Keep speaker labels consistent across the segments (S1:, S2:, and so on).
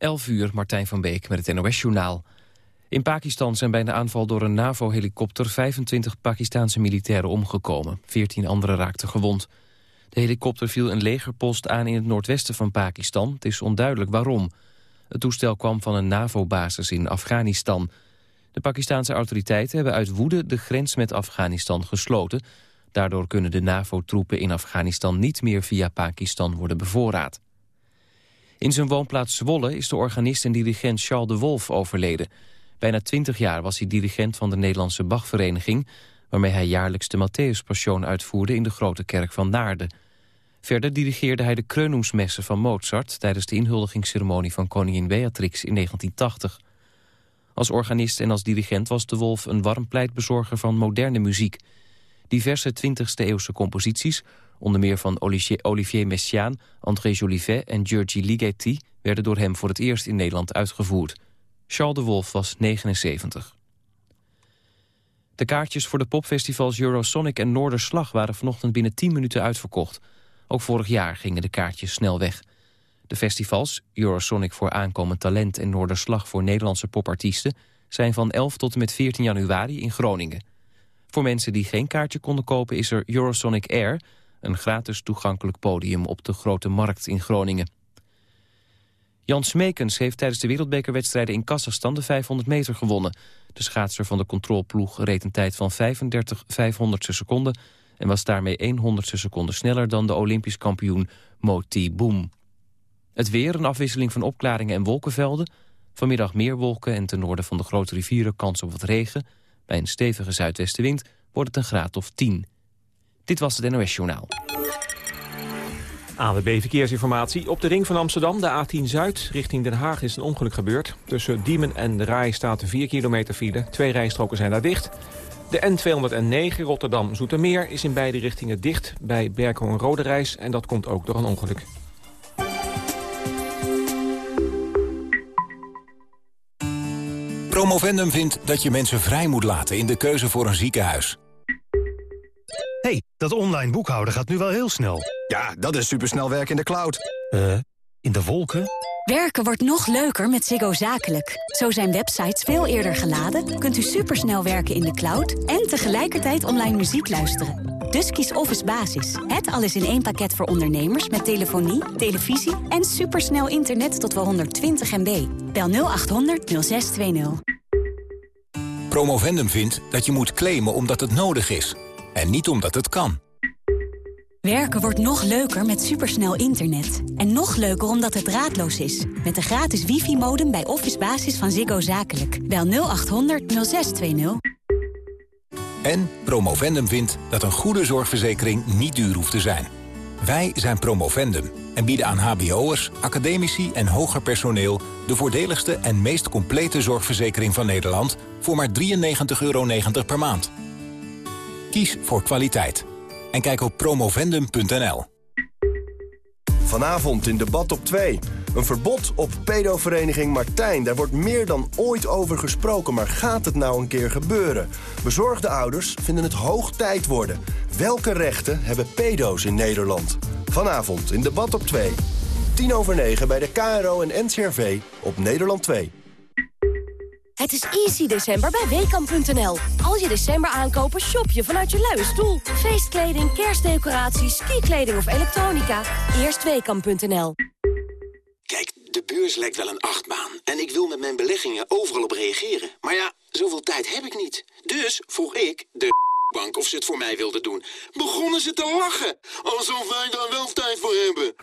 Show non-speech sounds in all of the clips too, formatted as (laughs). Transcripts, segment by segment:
S1: 11 uur, Martijn van Beek met het NOS-journaal. In Pakistan zijn bij de aanval door een NAVO-helikopter 25 Pakistanse militairen omgekomen. 14 anderen raakten gewond. De helikopter viel een legerpost aan in het noordwesten van Pakistan. Het is onduidelijk waarom. Het toestel kwam van een NAVO-basis in Afghanistan. De Pakistanse autoriteiten hebben uit woede de grens met Afghanistan gesloten. Daardoor kunnen de NAVO-troepen in Afghanistan niet meer via Pakistan worden bevoorraad. In zijn woonplaats Zwolle is de organist en dirigent Charles de Wolf overleden. Bijna twintig jaar was hij dirigent van de Nederlandse Bachvereniging... waarmee hij jaarlijks de Matthäus uitvoerde in de Grote Kerk van Naarden. Verder dirigeerde hij de Kreunungsmessen van Mozart... tijdens de inhuldigingsceremonie van koningin Beatrix in 1980. Als organist en als dirigent was de Wolf een warm pleitbezorger van moderne muziek. Diverse 20e-eeuwse composities, onder meer van Olivier Messiaen... André Jolivet en Giorgi Ligeti... werden door hem voor het eerst in Nederland uitgevoerd... Charles de Wolf was 79. De kaartjes voor de popfestivals Eurosonic en Noorderslag... waren vanochtend binnen 10 minuten uitverkocht. Ook vorig jaar gingen de kaartjes snel weg. De festivals, Eurosonic voor aankomend talent... en Noorderslag voor Nederlandse popartiesten... zijn van 11 tot en met 14 januari in Groningen. Voor mensen die geen kaartje konden kopen is er Eurosonic Air... een gratis toegankelijk podium op de Grote Markt in Groningen. Jan Smekens heeft tijdens de wereldbekerwedstrijden in Kazachstan de 500 meter gewonnen. De schaatser van de controlploeg reed een tijd van 35 500 seconden... en was daarmee 100 seconden sneller dan de Olympisch kampioen Moti Boom. Het weer, een afwisseling van opklaringen en wolkenvelden. Vanmiddag meer wolken en ten noorden van de grote rivieren kans op wat regen. Bij een stevige zuidwestenwind wordt het een graad of 10. Dit was het NOS Journaal.
S2: AWB Verkeersinformatie. Op de ring van Amsterdam, de A10 Zuid, richting Den Haag is een ongeluk gebeurd. Tussen Diemen en de Rai staat 4 kilometer file. Twee rijstroken zijn daar dicht. De N209 Rotterdam-Zoetermeer is in beide richtingen dicht bij Berkel en Rode Reis. En dat komt ook door een ongeluk.
S3: Promovendum vindt dat je mensen vrij moet laten in de keuze voor een ziekenhuis
S4: hey, dat online boekhouden gaat nu wel heel snel.
S5: Ja, dat is supersnel werk in de cloud.
S4: Eh, in de wolken?
S6: Werken wordt nog leuker met Ziggo Zakelijk. Zo zijn websites veel eerder geladen, kunt u supersnel werken in de cloud... en tegelijkertijd online muziek luisteren. Dus kies Office Basis. Het alles in één pakket voor ondernemers met telefonie, televisie... en supersnel internet tot wel 120 MB. Bel 0800 0620.
S3: Promovendum vindt dat je moet claimen omdat het nodig is... En niet omdat het kan.
S6: Werken wordt nog leuker met supersnel internet. En nog leuker omdat het draadloos is. Met de gratis wifi-modem bij Office Basis van Ziggo Zakelijk. Bel 0800 0620.
S3: En Promovendum vindt dat een goede zorgverzekering niet duur hoeft te zijn. Wij zijn Promovendum en bieden aan hbo'ers, academici en hoger personeel... de voordeligste en meest complete zorgverzekering van Nederland... voor maar 93,90 euro per maand. Kies voor kwaliteit. En kijk op promovendum.nl.
S7: Vanavond in debat op 2. Een verbod op pedovereniging Martijn. Daar wordt meer dan ooit over gesproken, maar gaat het nou een keer gebeuren? Bezorgde ouders vinden het hoog tijd worden. Welke rechten hebben pedo's in Nederland? Vanavond in debat op 2. 10 over 9 bij de KRO en NCRV op Nederland 2.
S8: Het is easy december bij Weekamp.nl. Als je december aankopen, shop je vanuit je luie stoel. Feestkleding, kerstdecoraties, skikleding of elektronica. Eerst Weekamp.nl.
S9: Kijk, de beurs lijkt wel een achtbaan. En ik wil met mijn beleggingen overal op reageren. Maar ja, zoveel tijd heb ik niet. Dus vroeg ik de bank of ze het voor mij wilden doen. Begonnen ze te lachen. Alsof wij daar wel tijd voor hebben.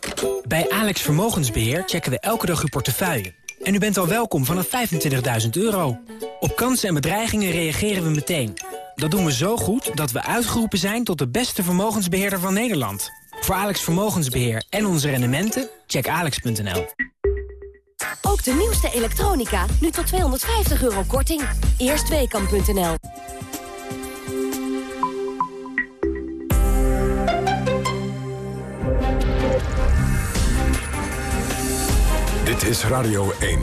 S10: Bij Alex Vermogensbeheer checken we elke dag uw portefeuille en u bent al welkom vanaf 25.000 euro. Op kansen en bedreigingen reageren we meteen. Dat doen we zo goed dat we uitgeroepen zijn tot de beste vermogensbeheerder van Nederland. Voor Alex Vermogensbeheer en onze rendementen, check alex.nl.
S8: Ook de nieuwste elektronica, nu tot 250 euro korting. Eerstweekam.nl
S11: Dit is Radio 1.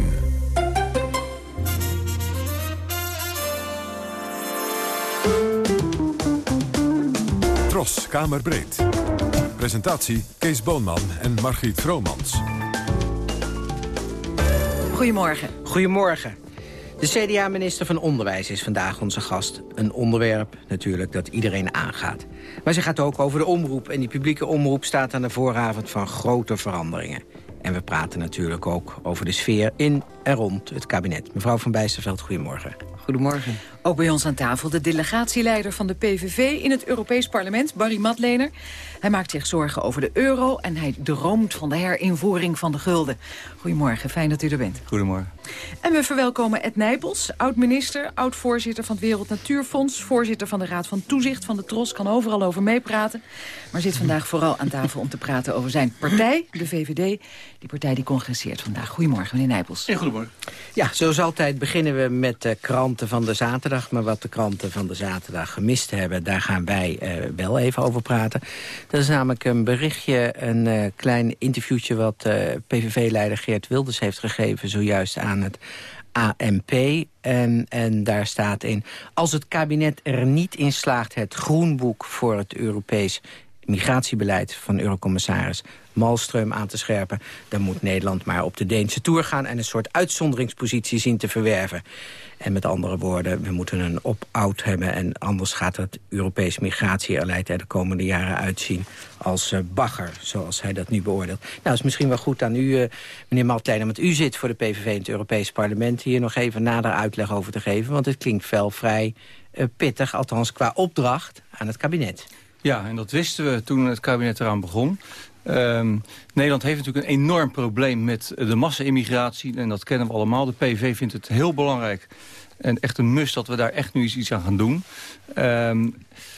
S11: Tros, Kamerbreed. Presentatie Kees Boonman en Margriet Vromans.
S12: Goedemorgen.
S13: Goedemorgen. De CDA-minister van Onderwijs is vandaag onze gast. Een onderwerp natuurlijk dat iedereen aangaat. Maar ze gaat ook over de omroep. En die publieke omroep staat aan de vooravond van grote veranderingen. En we praten natuurlijk ook over de sfeer in en rond het kabinet. Mevrouw van Bijsterveld, goedemorgen.
S12: Goedemorgen. Ook bij ons aan tafel de delegatieleider van de PVV in het Europees Parlement, Barry Matlener. Hij maakt zich zorgen over de euro en hij droomt van de herinvoering van de gulden. Goedemorgen, fijn dat u er bent.
S14: Goedemorgen.
S12: En we verwelkomen Ed Nijpels, oud-minister, oud-voorzitter van het Wereld Natuurfonds... voorzitter van de Raad van Toezicht van de TROS, kan overal over meepraten... maar zit vandaag vooral aan tafel om te praten over zijn partij, de VVD. Die partij die congresseert vandaag. Goedemorgen, meneer Nijpels.
S14: Ja, goedemorgen.
S13: Ja, zoals altijd beginnen we met de kranten van de zaterdag. Maar wat de kranten van de zaterdag gemist hebben... daar gaan wij uh, wel even over praten. Dat is namelijk een berichtje, een uh, klein interviewtje... wat uh, PVV-leider Geert Wilders heeft gegeven... zojuist aan het AMP. En, en daar staat in... als het kabinet er niet in slaagt het groenboek voor het Europees migratiebeleid van Eurocommissaris Malmström aan te scherpen... dan moet Nederland maar op de Deense Tour gaan... en een soort uitzonderingspositie zien te verwerven. En met andere woorden, we moeten een opt-out hebben... en anders gaat het Europees migratiebeleid er de komende jaren uitzien... als uh, bagger, zoals hij dat nu beoordeelt. Nou, is misschien wel goed aan u, uh, meneer Maltijnen... want u zit voor de PVV in het Europees Parlement... hier nog even nader uitleg over te geven... want het klinkt wel vrij uh, pittig, althans qua opdracht, aan het kabinet.
S14: Ja, en dat wisten we toen het kabinet eraan begon. Um, Nederland heeft natuurlijk een enorm probleem met de massa-immigratie. En dat kennen we allemaal. De PV vindt het heel belangrijk en echt een must dat we daar echt nu eens iets aan gaan doen. Um,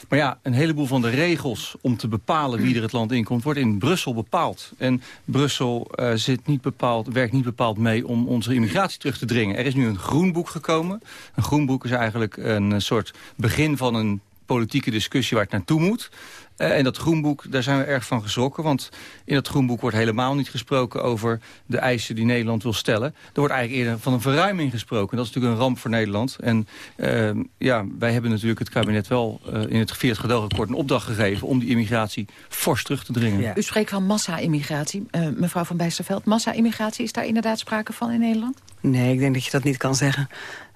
S14: maar ja, een heleboel van de regels om te bepalen wie er het land inkomt... wordt in Brussel bepaald. En Brussel uh, zit niet bepaald, werkt niet bepaald mee om onze immigratie terug te dringen. Er is nu een groenboek gekomen. Een groenboek is eigenlijk een soort begin van een politieke discussie waar het naartoe moet. Uh, en dat groenboek, daar zijn we erg van geschrokken. Want in dat groenboek wordt helemaal niet gesproken over de eisen die Nederland wil stellen. Er wordt eigenlijk eerder van een verruiming gesproken. Dat is natuurlijk een ramp voor Nederland. En uh, ja, wij hebben natuurlijk het kabinet wel uh, in het gevierd gedoogakkoord een opdracht gegeven... om die immigratie fors terug te dringen.
S12: U spreekt van massa-immigratie. mevrouw van Bijsterveld, massa-immigratie, is daar inderdaad sprake van in Nederland?
S15: Nee, ik denk dat je dat niet kan zeggen.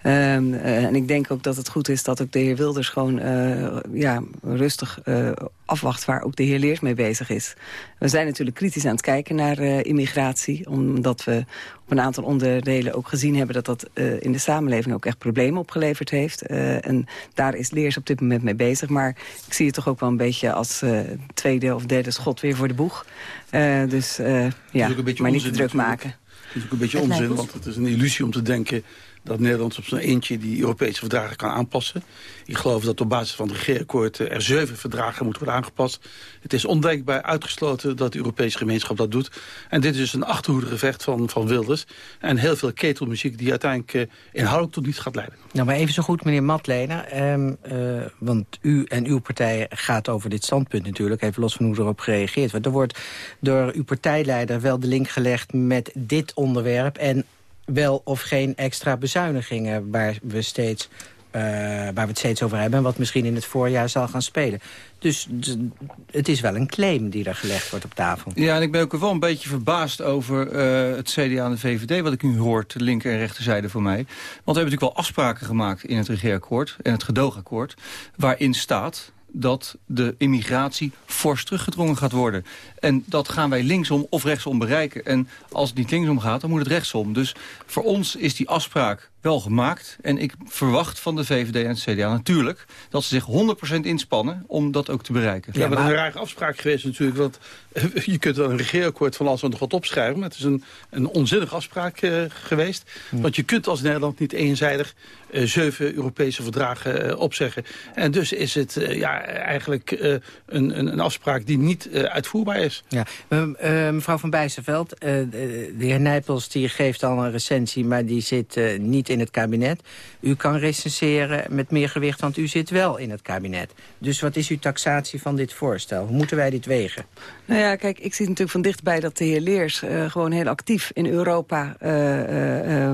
S15: Um, uh, en ik denk ook dat het goed is dat ook de heer Wilders gewoon uh, ja, rustig uh, afwacht waar ook de heer Leers mee bezig is. We zijn natuurlijk kritisch aan het kijken naar immigratie, omdat we op een aantal onderdelen ook gezien hebben dat dat in de samenleving ook echt problemen opgeleverd heeft. en daar is Leers op dit moment mee bezig. Maar ik zie het toch ook wel een beetje als tweede of derde schot weer voor de boeg. dus ja, maar niet te druk maken.
S16: Is ook een beetje onzin, want het is een illusie om te denken dat Nederland op zijn eentje die Europese verdragen kan aanpassen. Ik geloof dat op basis van het regeerakkoord er zeven verdragen moeten worden aangepast. Het is ondenkbaar uitgesloten dat de Europese gemeenschap dat doet. En dit is dus een achterhoedegevecht van, van Wilders. En heel veel ketelmuziek die uiteindelijk uh, inhoudelijk tot niets gaat leiden.
S13: Nou, maar even zo goed, meneer Matlener. Um, uh, want u en uw partij gaat over dit standpunt natuurlijk. Even los van hoe erop gereageerd wordt. Er wordt door uw partijleider wel de link gelegd met dit onderwerp... en wel of geen extra bezuinigingen waar we, steeds, uh, waar we het steeds over hebben... en wat misschien in het voorjaar zal gaan spelen. Dus het is wel een claim die er gelegd wordt op tafel.
S14: Ja, en ik ben ook wel een beetje verbaasd over uh, het CDA en de VVD... wat ik nu hoor, de linker en rechterzijde voor mij. Want we hebben natuurlijk wel afspraken gemaakt in het regeerakkoord... en het gedoogakkoord, waarin staat dat de immigratie fors teruggedrongen gaat worden. En dat gaan wij linksom of rechtsom bereiken. En als het niet linksom gaat, dan moet het rechtsom. Dus voor ons is die afspraak wel gemaakt. En ik verwacht van de VVD en het CDA natuurlijk... dat ze zich 100% inspannen om dat ook te bereiken.
S16: Ja, maar dat is een rare afspraak geweest natuurlijk. Want (laughs) je kunt wel een regeerakkoord van alles nog wat opschrijven. Maar het is een, een onzinnige afspraak uh, geweest. Hm. Want je kunt als Nederland niet eenzijdig uh, zeven Europese verdragen uh, opzeggen. En dus is het ja, eigenlijk een, een, een, afspraak die niet uitvoerbaar is.
S13: Ja. mevrouw van Bijsterveld, de heer Nijpels die geeft al een recensie... maar die zit niet niet in het kabinet. U kan recenseren met meer gewicht, want u zit wel in het kabinet. Dus wat is uw taxatie van dit voorstel? Hoe moeten wij dit wegen?
S15: Nou ja, kijk, ik zie natuurlijk van dichtbij dat de heer Leers... Uh, gewoon heel actief in Europa uh,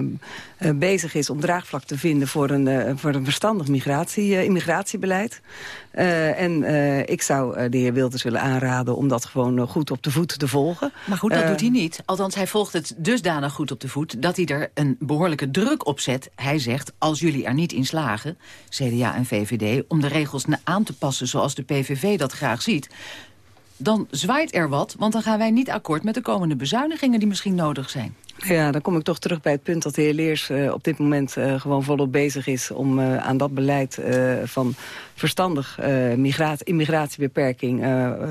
S15: uh, bezig is om draagvlak te vinden... voor een, voor een verstandig migratie, immigratiebeleid. en ik zou de heer Wilders willen aanraden om dat gewoon goed op de voet te volgen.
S12: Maar goed, dat doet hij niet. Althans, hij volgt het dusdanig goed op de voet... dat hij er een behoorlijke druk op zet. Hij zegt, als jullie er niet in slagen, CDA en VVD... om de regels aan te passen zoals de PVV dat graag ziet dan zwaait er wat, want dan gaan wij niet akkoord met de komende bezuinigingen die misschien nodig zijn.
S15: Ja, dan kom ik toch terug bij het punt dat de heer Leers uh, op dit moment uh, gewoon volop bezig is om uh, aan dat beleid van verstandig immigratiebeperking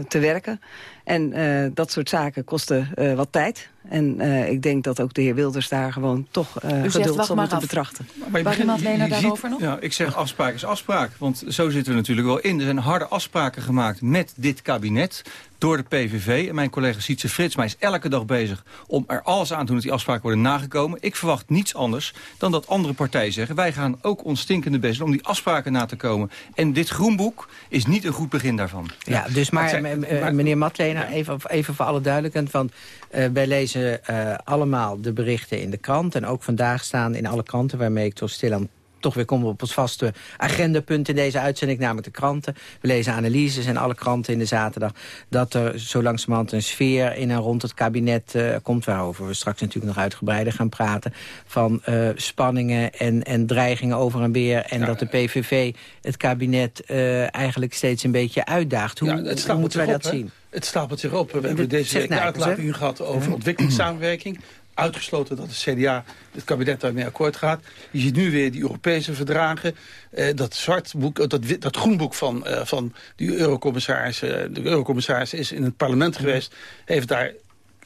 S15: te werken. En dat soort zaken kosten wat tijd. En ik denk dat ook de heer Wilders daar gewoon toch geduld zal moeten betrachten.
S12: Maar je begint, Lena daarover nog?
S14: Ja, ik zeg afspraak is afspraak. Want zo zitten we natuurlijk wel in. Er zijn harde afspraken gemaakt met dit kabinet door de PVV. En mijn collega Sietse Fritsma is elke dag bezig om er alles aan te doen dat die afspraken worden nagekomen. Ik verwacht niets anders dan dat andere partijen zeggen... wij gaan ook ons stinkende best doen om die afspraken na te komen. En dit groenboek is niet een goed begin daarvan.
S13: Ja, dus maar, meneer Matlena, even, even voor alle duidelijkheid... want uh, wij lezen uh, allemaal de berichten in de krant... en ook vandaag staan in alle kranten waarmee ik toch stilaan toch weer komen we op het vaste agendapunt in deze uitzending, namelijk de kranten. We lezen analyses in alle kranten in de zaterdag... dat er zo langzamerhand een sfeer in en rond het kabinet uh, komt... waarover we straks natuurlijk nog uitgebreider gaan praten... van uh, spanningen en, en dreigingen over en weer... en dat de PVV het kabinet uh, eigenlijk steeds een beetje uitdaagt. Hoe, ja, hoe moeten wij dat zien?
S16: Het stapelt zich op. We hebben deze week gehad over ontwikkelingssamenwerking uitgesloten dat de CDA het kabinet daarmee akkoord gaat. Je ziet nu weer die Europese verdragen. Eh, dat zwartboek, eh, dat, dat groenboek van, uh, van die eurocommissaris. Uh, de eurocommissaris is in het parlement geweest. Heeft daar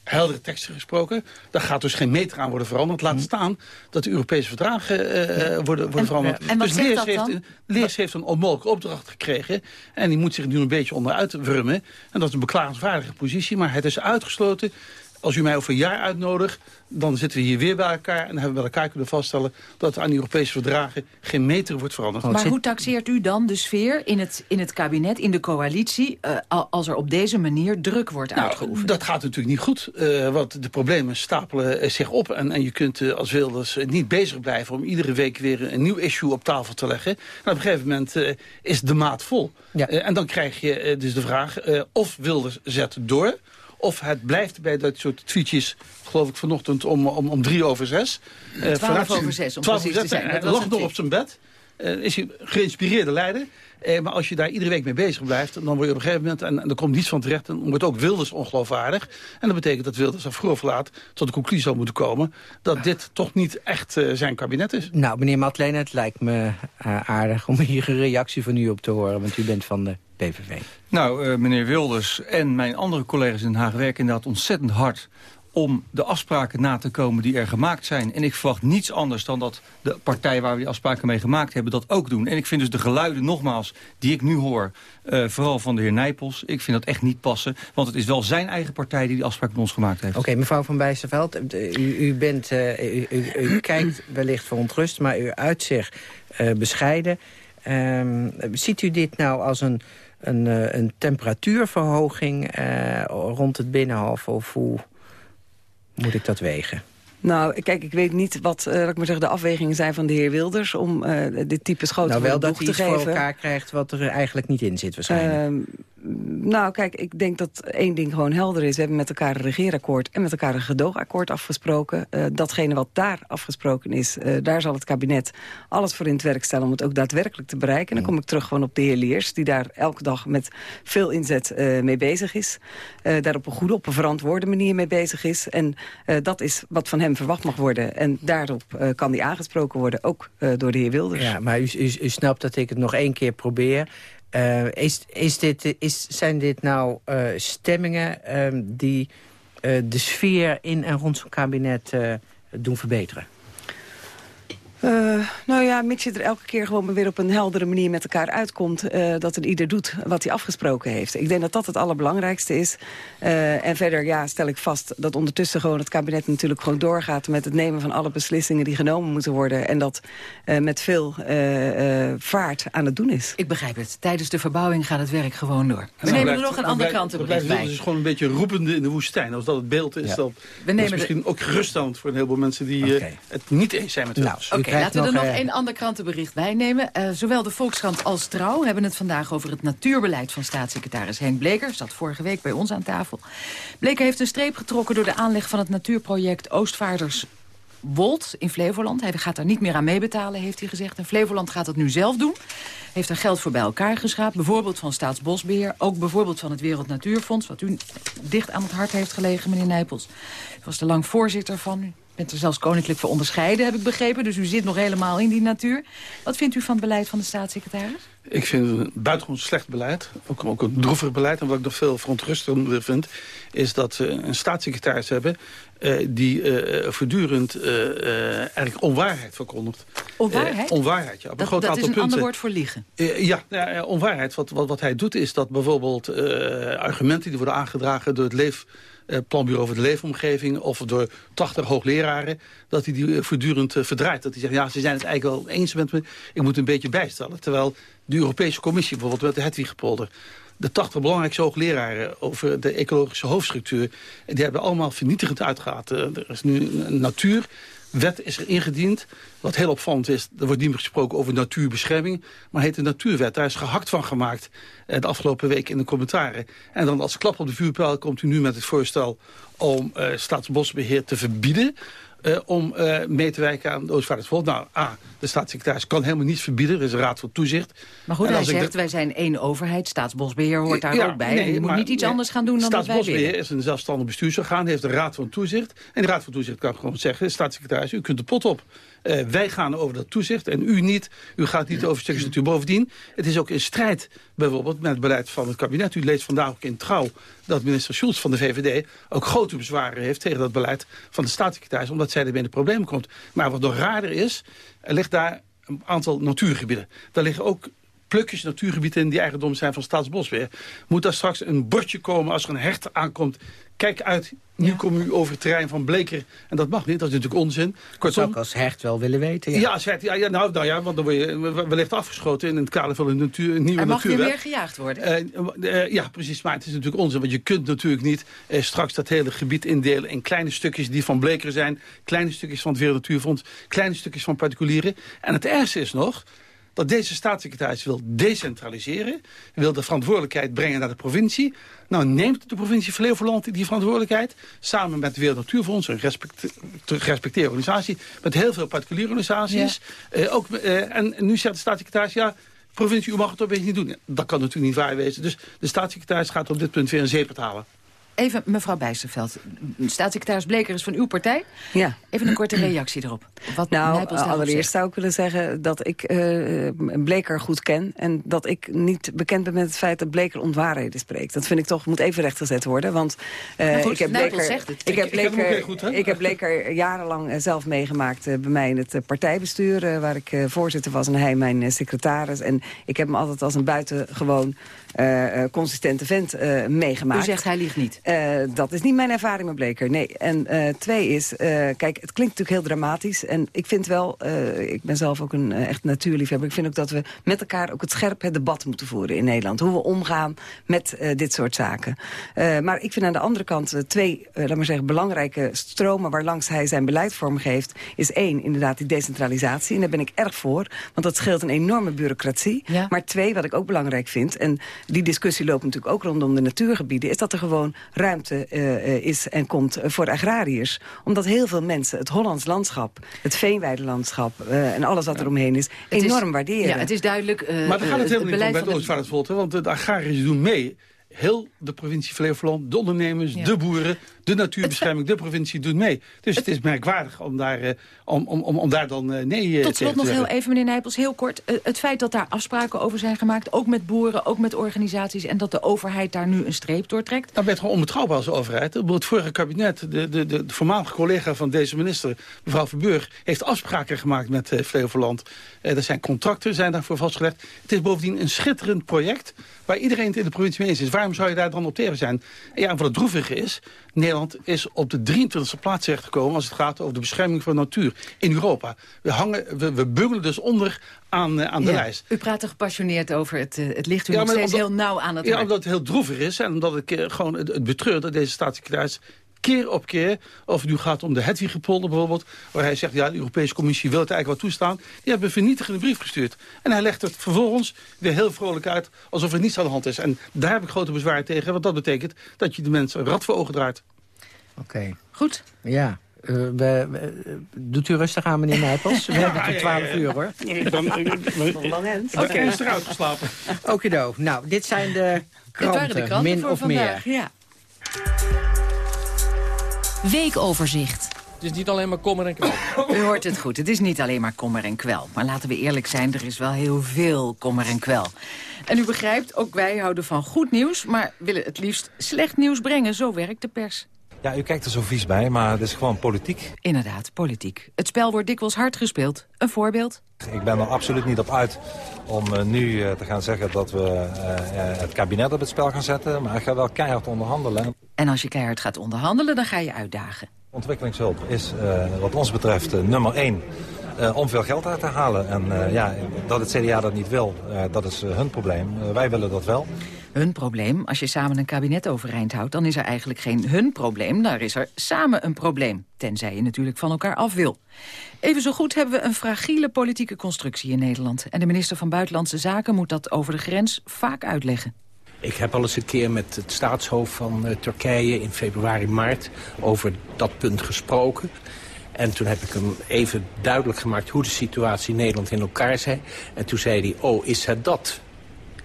S16: heldere teksten gesproken. Daar gaat dus geen meter aan worden veranderd. Laat mm. staan dat de Europese verdragen uh, worden, worden en, veranderd.
S12: En dus Leers
S16: heeft, Leers heeft een onmogelijke opdracht gekregen. En die moet zich nu een beetje onderuit wurmen. En dat is een beklagenswaardige positie. Maar het is uitgesloten als u mij over een jaar uitnodigt, dan zitten we hier weer bij elkaar... en hebben we bij elkaar kunnen vaststellen dat aan die Europese verdragen geen meter wordt veranderd.
S12: Maar hoe taxeert u dan de sfeer in het, in het kabinet, in de coalitie... Uh, als er op deze manier druk wordt nou, uitgeoefend?
S16: Dat gaat natuurlijk niet goed, uh, want de problemen stapelen zich op... en, en je kunt uh, als Wilders niet bezig blijven om iedere week weer een nieuw issue op tafel te leggen. En op een gegeven moment is de maat vol. Ja. en dan krijg je dus de vraag of Wilders zet door of het blijft bij dat soort tweetjes, geloof ik vanochtend om, om, om drie over zes.
S12: Uh, twaalf over zes, om precies te zijn.
S16: Hij lag nog op zijn bed. Uh, is hij geïnspireerde leider. Eh, maar als je daar iedere week mee bezig blijft... dan word je op een gegeven moment, en, en er komt niets van terecht... dan wordt ook Wilders ongeloofwaardig. En dat betekent dat Wilders er vroeg of laat tot de conclusie zal moeten komen... dat dit toch niet echt uh, zijn kabinet is.
S13: Nou, meneer Matleen, het lijkt me uh, aardig om hier een reactie van u op te horen... want u bent van de PVV.
S14: Nou, uh, meneer Wilders en mijn andere collega's in Den Haag werken inderdaad ontzettend hard om de afspraken na te komen die er gemaakt zijn. En ik verwacht niets anders dan dat de partij waar we die afspraken mee gemaakt hebben... dat ook doen. En ik vind dus de geluiden, nogmaals, die ik nu hoor... Uh, vooral van de heer Nijpels, ik vind dat echt niet passen. Want het is wel zijn eigen partij die die afspraak met ons gemaakt heeft.
S13: Oké, mevrouw van Bijsterveld, u, u, bent, uh, u, u, u, kijkt wellicht verontrust... maar u uit zich uh, bescheiden. Um, ziet u dit nou als een een, uh, een temperatuurverhoging uh, rond het binnenhof? Of hoe moet ik dat wegen?
S15: Nou, kijk, ik weet niet wat uh, ik maar zeggen, de afwegingen zijn van de heer Wilders... om dit type schoten
S13: nou, wel dat hij iets voor elkaar krijgt wat er eigenlijk niet in zit waarschijnlijk.
S15: Nou, kijk, ik denk dat één ding gewoon helder is. We hebben met elkaar een regeerakkoord en met elkaar een gedoogakkoord afgesproken. Uh, datgene wat daar afgesproken is, uh, daar zal het kabinet alles voor in het werk stellen... om het ook daadwerkelijk te bereiken. En dan kom ik terug gewoon op de heer Leers... die daar elke dag met veel inzet uh, mee bezig is. daar op een goede, op een verantwoorde manier mee bezig is. En dat is wat van hem verwacht mag worden. En daarop kan die aangesproken worden, ook door de heer Wilders.
S13: Ja, maar u, u, u snapt dat ik het nog één keer probeer... Uh, is, is dit, is, zijn dit nou uh, stemmingen uh, die de sfeer in en rond zo'n kabinet doen verbeteren?
S15: Uh, nou ja, mits je er elke keer gewoon weer op een heldere manier met elkaar uitkomt... Uh, dat een ieder doet wat hij afgesproken heeft. Ik denk dat dat het allerbelangrijkste is. Uh, en verder ja, stel ik vast dat ondertussen gewoon het kabinet natuurlijk gewoon doorgaat... met het nemen van alle beslissingen die genomen moeten worden. En dat met veel vaart aan het doen is.
S12: Ik begrijp het. Tijdens de verbouwing gaat het werk gewoon door. We nemen er nog een ander krantenbericht bij.
S16: Het is gewoon een beetje roepende in de woestijn. Als dat het beeld is, ja. dat, We nemen is misschien ook geruststellend voor een heleboel mensen... die okay. het niet eens zijn met
S12: nou, laten we er nog uh, een ander krantenbericht bij nemen. Uh, zowel de Volkskrant als Trouw hebben het vandaag over het natuurbeleid van staatssecretaris Henk Bleker. Zat vorige week bij ons aan tafel. Bleker heeft een streep getrokken door de aanleg van het natuurproject Oostvaarders Wold in Flevoland. Hij gaat daar niet meer aan meebetalen, heeft hij gezegd. En Flevoland gaat dat nu zelf doen. Heeft er geld voor bij elkaar geschaapt. Bijvoorbeeld van Staatsbosbeheer. Ook bijvoorbeeld van het Wereld Natuurfonds. Wat u dicht aan het hart heeft gelegen, meneer Nijpels. U was er lang voorzitter van. Bent er zelfs koninklijk voor onderscheiden, heb ik begrepen. Dus u zit nog helemaal in die natuur. Wat vindt u van het beleid van de staatssecretaris?
S16: Ik vind het een buitengewoon slecht beleid. Ook, ook een droevig beleid. En wat ik nog veel verontrustender vind... is dat we een staatssecretaris hebben... Uh, die uh, voortdurend uh, eigenlijk onwaarheid verkondigt.
S12: Onwaarheid?
S16: onwaarheid, ja.
S12: Op dat, een dat is een punten. ander woord voor liegen.
S16: ja, ja, onwaarheid. Wat, wat, wat hij doet is dat bijvoorbeeld argumenten die worden aangedragen door het leef Planbureau voor de Leefomgeving... of door 80 hoogleraren, dat hij die voortdurend verdraait. Dat hij zegt, ja, ze zijn het eigenlijk wel eens met me, ik moet een beetje bijstellen. Terwijl de Europese Commissie, bijvoorbeeld met de Hedwigepolder de 80 belangrijkste hoogleraren over de ecologische hoofdstructuur. Die hebben allemaal vernietigend uitgehaald. Er is nu een natuurwet is er ingediend. Wat heel opvallend is, er wordt niet meer gesproken over natuurbescherming. Maar heet de natuurwet. Daar is gehakt van gemaakt eh, de afgelopen week in de commentaren. En dan als klap op de vuurpijl komt u nu met het voorstel om uh, staatsbosbeheer te verbieden. Uh, om uh, mee te wijken aan de Oostvaardersvlot. Nou, A, de staatssecretaris kan helemaal niets verbieden. Er is een raad voor toezicht.
S12: Maar goed, hij zegt, wij zijn één overheid. Staatsbosbeheer hoort daar ook bij. Nee, je moet niet iets nee, anders gaan doen dan dat wij
S16: Staatsbosbeheer is een zelfstandig bestuursorgaan. heeft een raad van toezicht. En de raad van toezicht kan gewoon zeggen... staatssecretaris, u kunt de pot op. Uh, wij gaan over dat toezicht en u niet. U gaat niet over stukjes. Bovendien, het is ook in strijd bijvoorbeeld met het beleid van het kabinet. U leest vandaag ook in Trouw dat minister Schulz van de VVD... ook grote bezwaren heeft tegen dat beleid van de staatssecretaris... omdat zij in de problemen komt. Maar wat nog raarder is, er ligt daar een aantal natuurgebieden. Daar liggen ook plukjes natuurgebieden in die eigendom zijn van Staatsbosbeheer. Moet daar straks een bordje komen als er een hert aankomt kijk uit, nu kom u over het terrein van Bleker. En dat mag niet, dat is natuurlijk onzin.
S13: Kortom, zou ik als hecht wel willen weten.
S16: Ja, ja, als hecht, ja, ja, nou, nou ja, want dan word je wellicht afgeschoten in het kader van een, natuur, een nieuwe
S12: er
S16: mag
S12: weer meer gejaagd worden.
S16: Uh, uh, ja, precies. Maar het is natuurlijk onzin, want je kunt natuurlijk niet uh, straks dat hele gebied indelen in kleine stukjes die van Bleker zijn. Kleine stukjes van het Wereld Natuurfonds, kleine stukjes van particulieren. En het ergste is nog dat deze staatssecretaris wil decentraliseren. Wil de verantwoordelijkheid brengen naar de provincie. Nou neemt de provincie Flevoland die verantwoordelijkheid... samen met het Wereld Natuurfonds, een gerespecteerde organisatie... met heel veel particuliere organisaties. Eh, ook, eh, en nu zegt de staatssecretaris... ja, provincie, u mag het opeens niet doen. Dat kan natuurlijk niet waar wezen. Dus de staatssecretaris gaat op dit punt weer een zeepert halen.
S12: Even, mevrouw Bijsterveld, staatssecretaris Bleker is van uw partij.
S15: Ja.
S12: Even een korte reactie erop.
S15: Wat nou, allereerst zou ik willen zeggen dat ik uh, Bleker goed ken... en dat ik niet bekend ben met het feit dat Bleker ontwaarheden spreekt. Dat vind ik toch, moet even rechtgezet worden, want uh,
S12: goed, ik heb Bleker...
S15: Zegt het. Ik, heb Bleker, ik, goed, ik heb Bleker jarenlang zelf meegemaakt bij mij in het partijbestuur... waar ik voorzitter was en hij mijn secretaris. En ik heb hem altijd als een buitengewoon uh, consistente vent uh, meegemaakt.
S12: U zegt hij liegt niet?
S15: dat is niet mijn ervaring met Bleker, nee. En twee is, kijk, het klinkt natuurlijk heel dramatisch. En ik vind wel, ik ben zelf ook een echt natuurliefhebber... ik vind ook dat we met elkaar ook het scherp het debat moeten voeren in Nederland. Hoe we omgaan met dit soort zaken. maar ik vind aan de andere kant twee, laat maar zeggen, belangrijke stromen... waar langs hij zijn beleid vormgeeft, is één, inderdaad die decentralisatie. En daar ben ik erg voor, want dat scheelt een enorme bureaucratie. Ja. Maar twee, wat ik ook belangrijk vind... en die discussie loopt natuurlijk ook rondom de natuurgebieden... is dat er gewoon ruimte uh, is en komt voor agrariërs. Omdat heel veel mensen het Hollands landschap, het veenweidelandschap... Uh, en alles wat eromheen is, het enorm
S12: is,
S15: waarderen.
S12: Ja, het is duidelijk...
S16: maar dan gaat het helemaal niet om bij het Oostvaardersvlot, want de agrariërs doen mee heel de provincie Flevoland, de ondernemers, de boeren, de natuurbescherming, de provincie doet mee. Dus het is merkwaardig om daar, uh, om, om, om, om daar dan uh, nee
S12: uh, Tot slot nog heel even, meneer Nijpels, heel kort. het feit dat daar afspraken over zijn gemaakt, ook met boeren, ook met organisaties... en dat de overheid daar nu een streep door trekt.
S16: Dan ben je gewoon onbetrouwbaar als overheid. Het vorige kabinet, de, de, de, de voormalige collega van deze minister, mevrouw Verburg... heeft afspraken gemaakt met Flevoland. er zijn contracten zijn daarvoor vastgelegd. Het is bovendien een schitterend project waar iedereen het in de provincie mee eens is. Waarom zou je daar dan op tegen zijn? En ja, wat het droevige is, Nederland is op de 23e plaats terechtgekomen... als het gaat over de bescherming van de natuur in Europa. We, hangen, we, we bungelen dus onder aan, uh, aan de lijst.
S12: U praat er gepassioneerd over. Het, uh, het ligt u ja, nog steeds heel nauw aan het
S16: Ja, omdat het heel droevig is. En omdat ik uh, gewoon het, het betreur dat deze staatssecretaris keer op keer, of het nu gaat om de Hedwigepolder bijvoorbeeld... waar hij zegt, ja, de Europese Commissie wil het eigenlijk wel toestaan... die hebben een vernietigende brief gestuurd. En hij legt het vervolgens weer heel vrolijk uit... alsof er niets aan de hand is. En daar heb ik grote bezwaar tegen, want dat betekent... dat je de mensen een rad voor ogen draait.
S13: Oké.
S12: Goed.
S13: Ja. Uh, we, we, doet u rustig aan, meneer Nijpels? We hebben tot 12 uur, hoor.
S16: Ben, Oké, okay. is eruit geslapen.
S13: Okido. Nou, dit zijn de kranten,
S12: dit de kranten
S13: min of
S12: vandaag. meer. Ja.
S17: Weekoverzicht.
S1: Het is niet alleen maar kommer en kwel.
S12: U hoort het goed, het is niet alleen maar kommer en kwel. Maar laten we eerlijk zijn, er is wel heel veel kommer en kwel. En u begrijpt, ook wij houden van goed nieuws... maar willen het liefst slecht nieuws brengen, zo werkt de pers.
S18: Ja, u kijkt er zo vies bij, maar het is gewoon politiek.
S12: Inderdaad, politiek. Het spel wordt dikwijls hard gespeeld. Een voorbeeld?
S18: Ik ben er absoluut niet op uit om uh, nu uh, te gaan zeggen dat we uh, het kabinet op het spel gaan zetten. Maar ik ga wel keihard onderhandelen.
S12: En als je keihard gaat onderhandelen, dan ga je uitdagen.
S18: Ontwikkelingshulp is wat ons betreft nummer één. om veel geld uit te halen. En ja, dat het CDA dat niet wil, dat is hun probleem. wij willen dat wel.
S12: Hun probleem, als je samen een kabinet overeind houdt... dan is er eigenlijk geen hun probleem, daar is er samen een probleem. Tenzij je natuurlijk van elkaar af wil. Even zo goed hebben we een fragiele politieke constructie in Nederland. En de minister van Buitenlandse Zaken moet dat over de grens vaak uitleggen.
S19: Ik heb al eens een keer met het staatshoofd van uh, Turkije in februari, maart... over dat punt gesproken. En toen heb ik hem even duidelijk gemaakt hoe de situatie in Nederland in elkaar zit. En toen zei hij, oh, is het dat?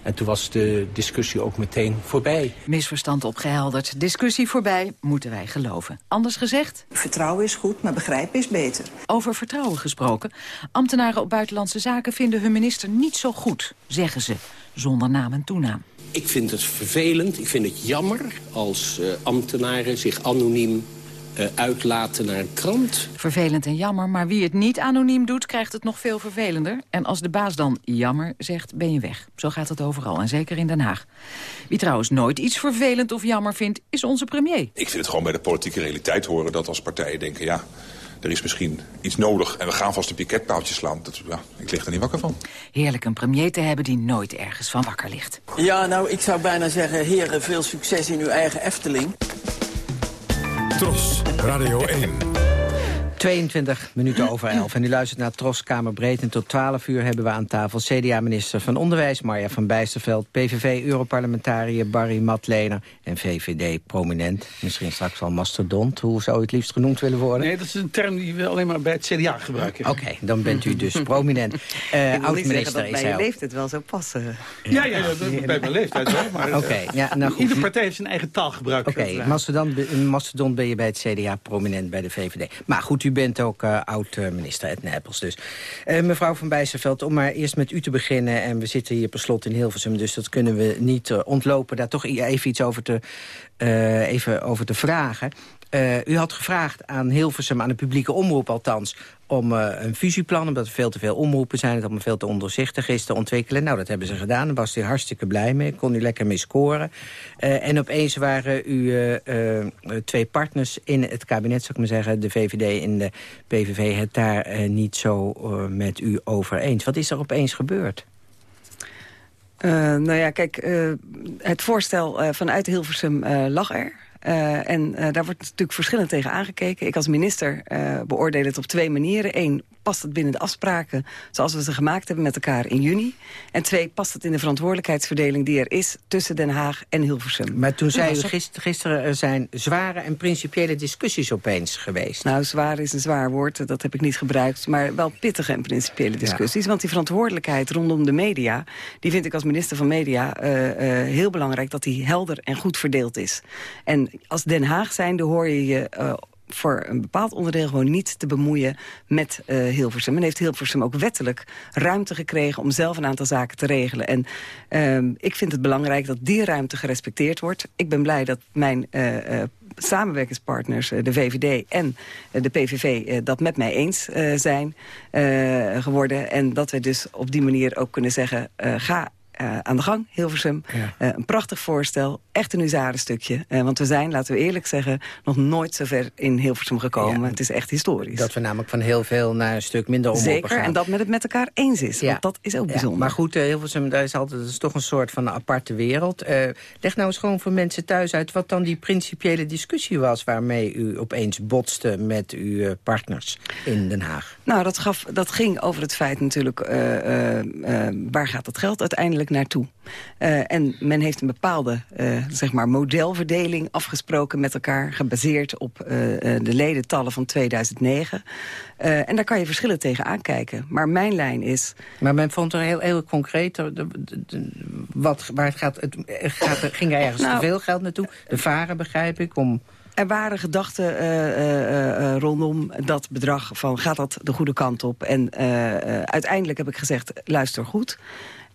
S19: En toen was de discussie ook meteen voorbij.
S12: Misverstand opgehelderd. Discussie voorbij, moeten wij geloven. Anders gezegd?
S20: Vertrouwen is goed, maar begrijpen is beter.
S12: Over vertrouwen gesproken. Ambtenaren op Buitenlandse Zaken vinden hun minister niet zo goed, zeggen ze. Zonder naam en toenaam.
S21: Ik vind het vervelend, ik vind het jammer als uh, ambtenaren zich anoniem uitlaten naar een krant.
S12: Vervelend en jammer, maar wie het niet anoniem doet... krijgt het nog veel vervelender. En als de baas dan jammer zegt, ben je weg. Zo gaat het overal, en zeker in Den Haag. Wie trouwens nooit iets vervelend of jammer vindt, is onze premier. Ik
S22: vind het gewoon bij de politieke realiteit horen... dat als partijen denken, ja, er is misschien iets nodig... en we gaan vast een piketpaaltje slaan. Dat, ja, ik lig er niet wakker van.
S12: Heerlijk een premier te hebben die nooit ergens van wakker ligt.
S23: Ja, nou, ik zou bijna zeggen, heren, veel succes in uw eigen Efteling.
S11: Tros, Radio 1.
S13: 22 minuten over 11. En u luistert naar Tros Kamerbreed. En tot 12 uur hebben we aan tafel CDA-minister van Onderwijs... Marja van Bijsterveld, PVV-europarlementariër Barry Matlener... en VVD-prominent, misschien straks wel mastodont. Hoe zou u het liefst genoemd willen worden?
S16: Nee, dat is een term die we alleen maar bij het CDA gebruiken.
S13: Oké, okay, dan bent u dus (laughs) prominent.
S15: Uh, Oud-minister is bij je leeftijd wel zo passen.
S16: Ja, ja, ja bij mijn leeftijd wel. Maar
S13: okay, ja, nou goed.
S16: iedere partij heeft zijn eigen taalgebruik.
S13: Oké, okay, mastodont, mastodont ben je bij het CDA prominent bij de VVD. Maar goed, u bent ook uh, oud-minister Ed Nijpels dus. Uh, mevrouw van Bijsterveld, om maar eerst met u te beginnen... en we zitten hier per slot in Hilversum, dus dat kunnen we niet uh, ontlopen... daar toch even iets over te, even over te vragen. U had gevraagd aan Hilversum, aan de publieke omroep althans om uh, een fusieplan, omdat er veel te veel omroepen zijn... het allemaal veel te ondoorzichtig is te ontwikkelen. Nou, dat hebben ze gedaan. Daar was hij hartstikke blij mee. Kon u lekker mee scoren. Uh, en opeens waren u uh, twee partners in het kabinet, zou ik maar zeggen... de VVD en de PVV, het daar niet zo met u over eens. Wat is er opeens gebeurd?
S15: nou ja, kijk, het voorstel vanuit Hilversum lag er. En daar wordt natuurlijk verschillend tegen aangekeken. Ik als minister beoordeel het op twee manieren. Eén, past het binnen de afspraken zoals we ze gemaakt hebben met elkaar in juni? En twee, past het in de verantwoordelijkheidsverdeling die er is tussen Den Haag en Hilversum?
S13: Maar toen zei u gisteren, gisteren er zijn zware en principiële discussies opeens geweest.
S15: Nou, zwaar is een zwaar woord, dat heb ik niet gebruikt. Maar wel pittige en principiële discussies. Want die verantwoordelijkheid rondom de media... die vind ik als minister van Media uh, uh, heel belangrijk... dat die helder en goed verdeeld is. En als Den Haag zijnde hoor je je... Uh, voor een bepaald onderdeel gewoon niet te bemoeien met uh, Hilversum. En heeft Hilversum ook wettelijk ruimte gekregen om zelf een aantal zaken te regelen. En uh, ik vind het belangrijk dat die ruimte gerespecteerd wordt. Ik ben blij dat mijn uh, samenwerkingspartners, de VVD en de PVV, dat met mij eens zijn geworden. En dat we dus op die manier ook kunnen zeggen, ga uh, aan de gang, Hilversum. Ja. Uh, een prachtig voorstel, echt een huzarenstukje. Uh, want we zijn, laten we eerlijk zeggen, nog nooit zo ver in Hilversum gekomen. Ja, het is echt historisch.
S13: Dat we namelijk van heel veel naar een stuk minder omroepen
S15: Zeker,
S13: gaan.
S15: en dat men het met elkaar eens is. Ja. Want dat is ook bijzonder.
S13: Maar goed, Hilversum, daar is altijd dat is toch een soort van een aparte wereld. leg nou eens gewoon voor mensen thuis uit wat dan die principiële discussie was... waarmee u opeens botste met uw partners in Den Haag.
S15: Nou, dat, gaf, dat ging over het feit natuurlijk... waar gaat het geld uiteindelijk naartoe. Uh, en men heeft een bepaalde uh, zeg maar modelverdeling afgesproken met elkaar... gebaseerd op uh, de ledentallen van 2009. en daar kan je verschillen tegen aankijken. Maar mijn lijn is...
S13: Maar men vond er heel, heel concreet... De, de, de, wat, waar het gaat, het gaat, ging er ergens nou, te veel geld naartoe? De varen, begrijp ik, om...
S15: Er waren gedachten uh, uh, uh, rondom dat bedrag van gaat dat de goede kant op. En uiteindelijk heb ik gezegd, luister goed.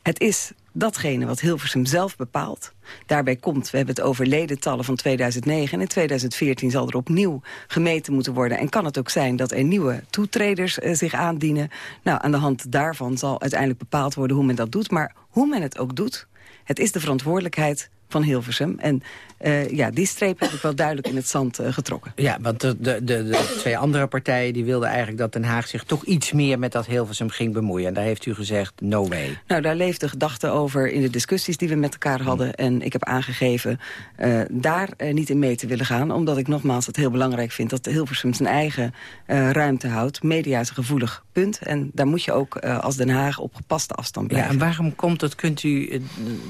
S15: Het is datgene wat Hilversum zelf bepaalt. Daarbij komt, we hebben het over ledentallen van 2009... en in 2014 zal er opnieuw gemeten moeten worden. En kan het ook zijn dat er nieuwe toetreders uh, zich aandienen. Nou, aan de hand daarvan zal uiteindelijk bepaald worden hoe men dat doet. Maar hoe men het ook doet, het is de verantwoordelijkheid van Hilversum. En uh, ja, die streep heb ik wel duidelijk in het zand uh, getrokken.
S13: Ja, want de, de, de, twee andere partijen die wilden eigenlijk dat Den Haag zich toch iets meer met dat Hilversum ging bemoeien. En daar heeft u gezegd, no way.
S15: Nou, daar leefde gedachte over in de discussies die we met elkaar hadden. Mm. En ik heb aangegeven uh, daar niet in mee te willen gaan. Omdat ik nogmaals het heel belangrijk vind dat Hilversum zijn eigen ruimte houdt. Media is een gevoelig punt. En daar moet je ook als Den Haag op gepaste afstand blijven.
S13: Ja, en waarom komt dat, kunt u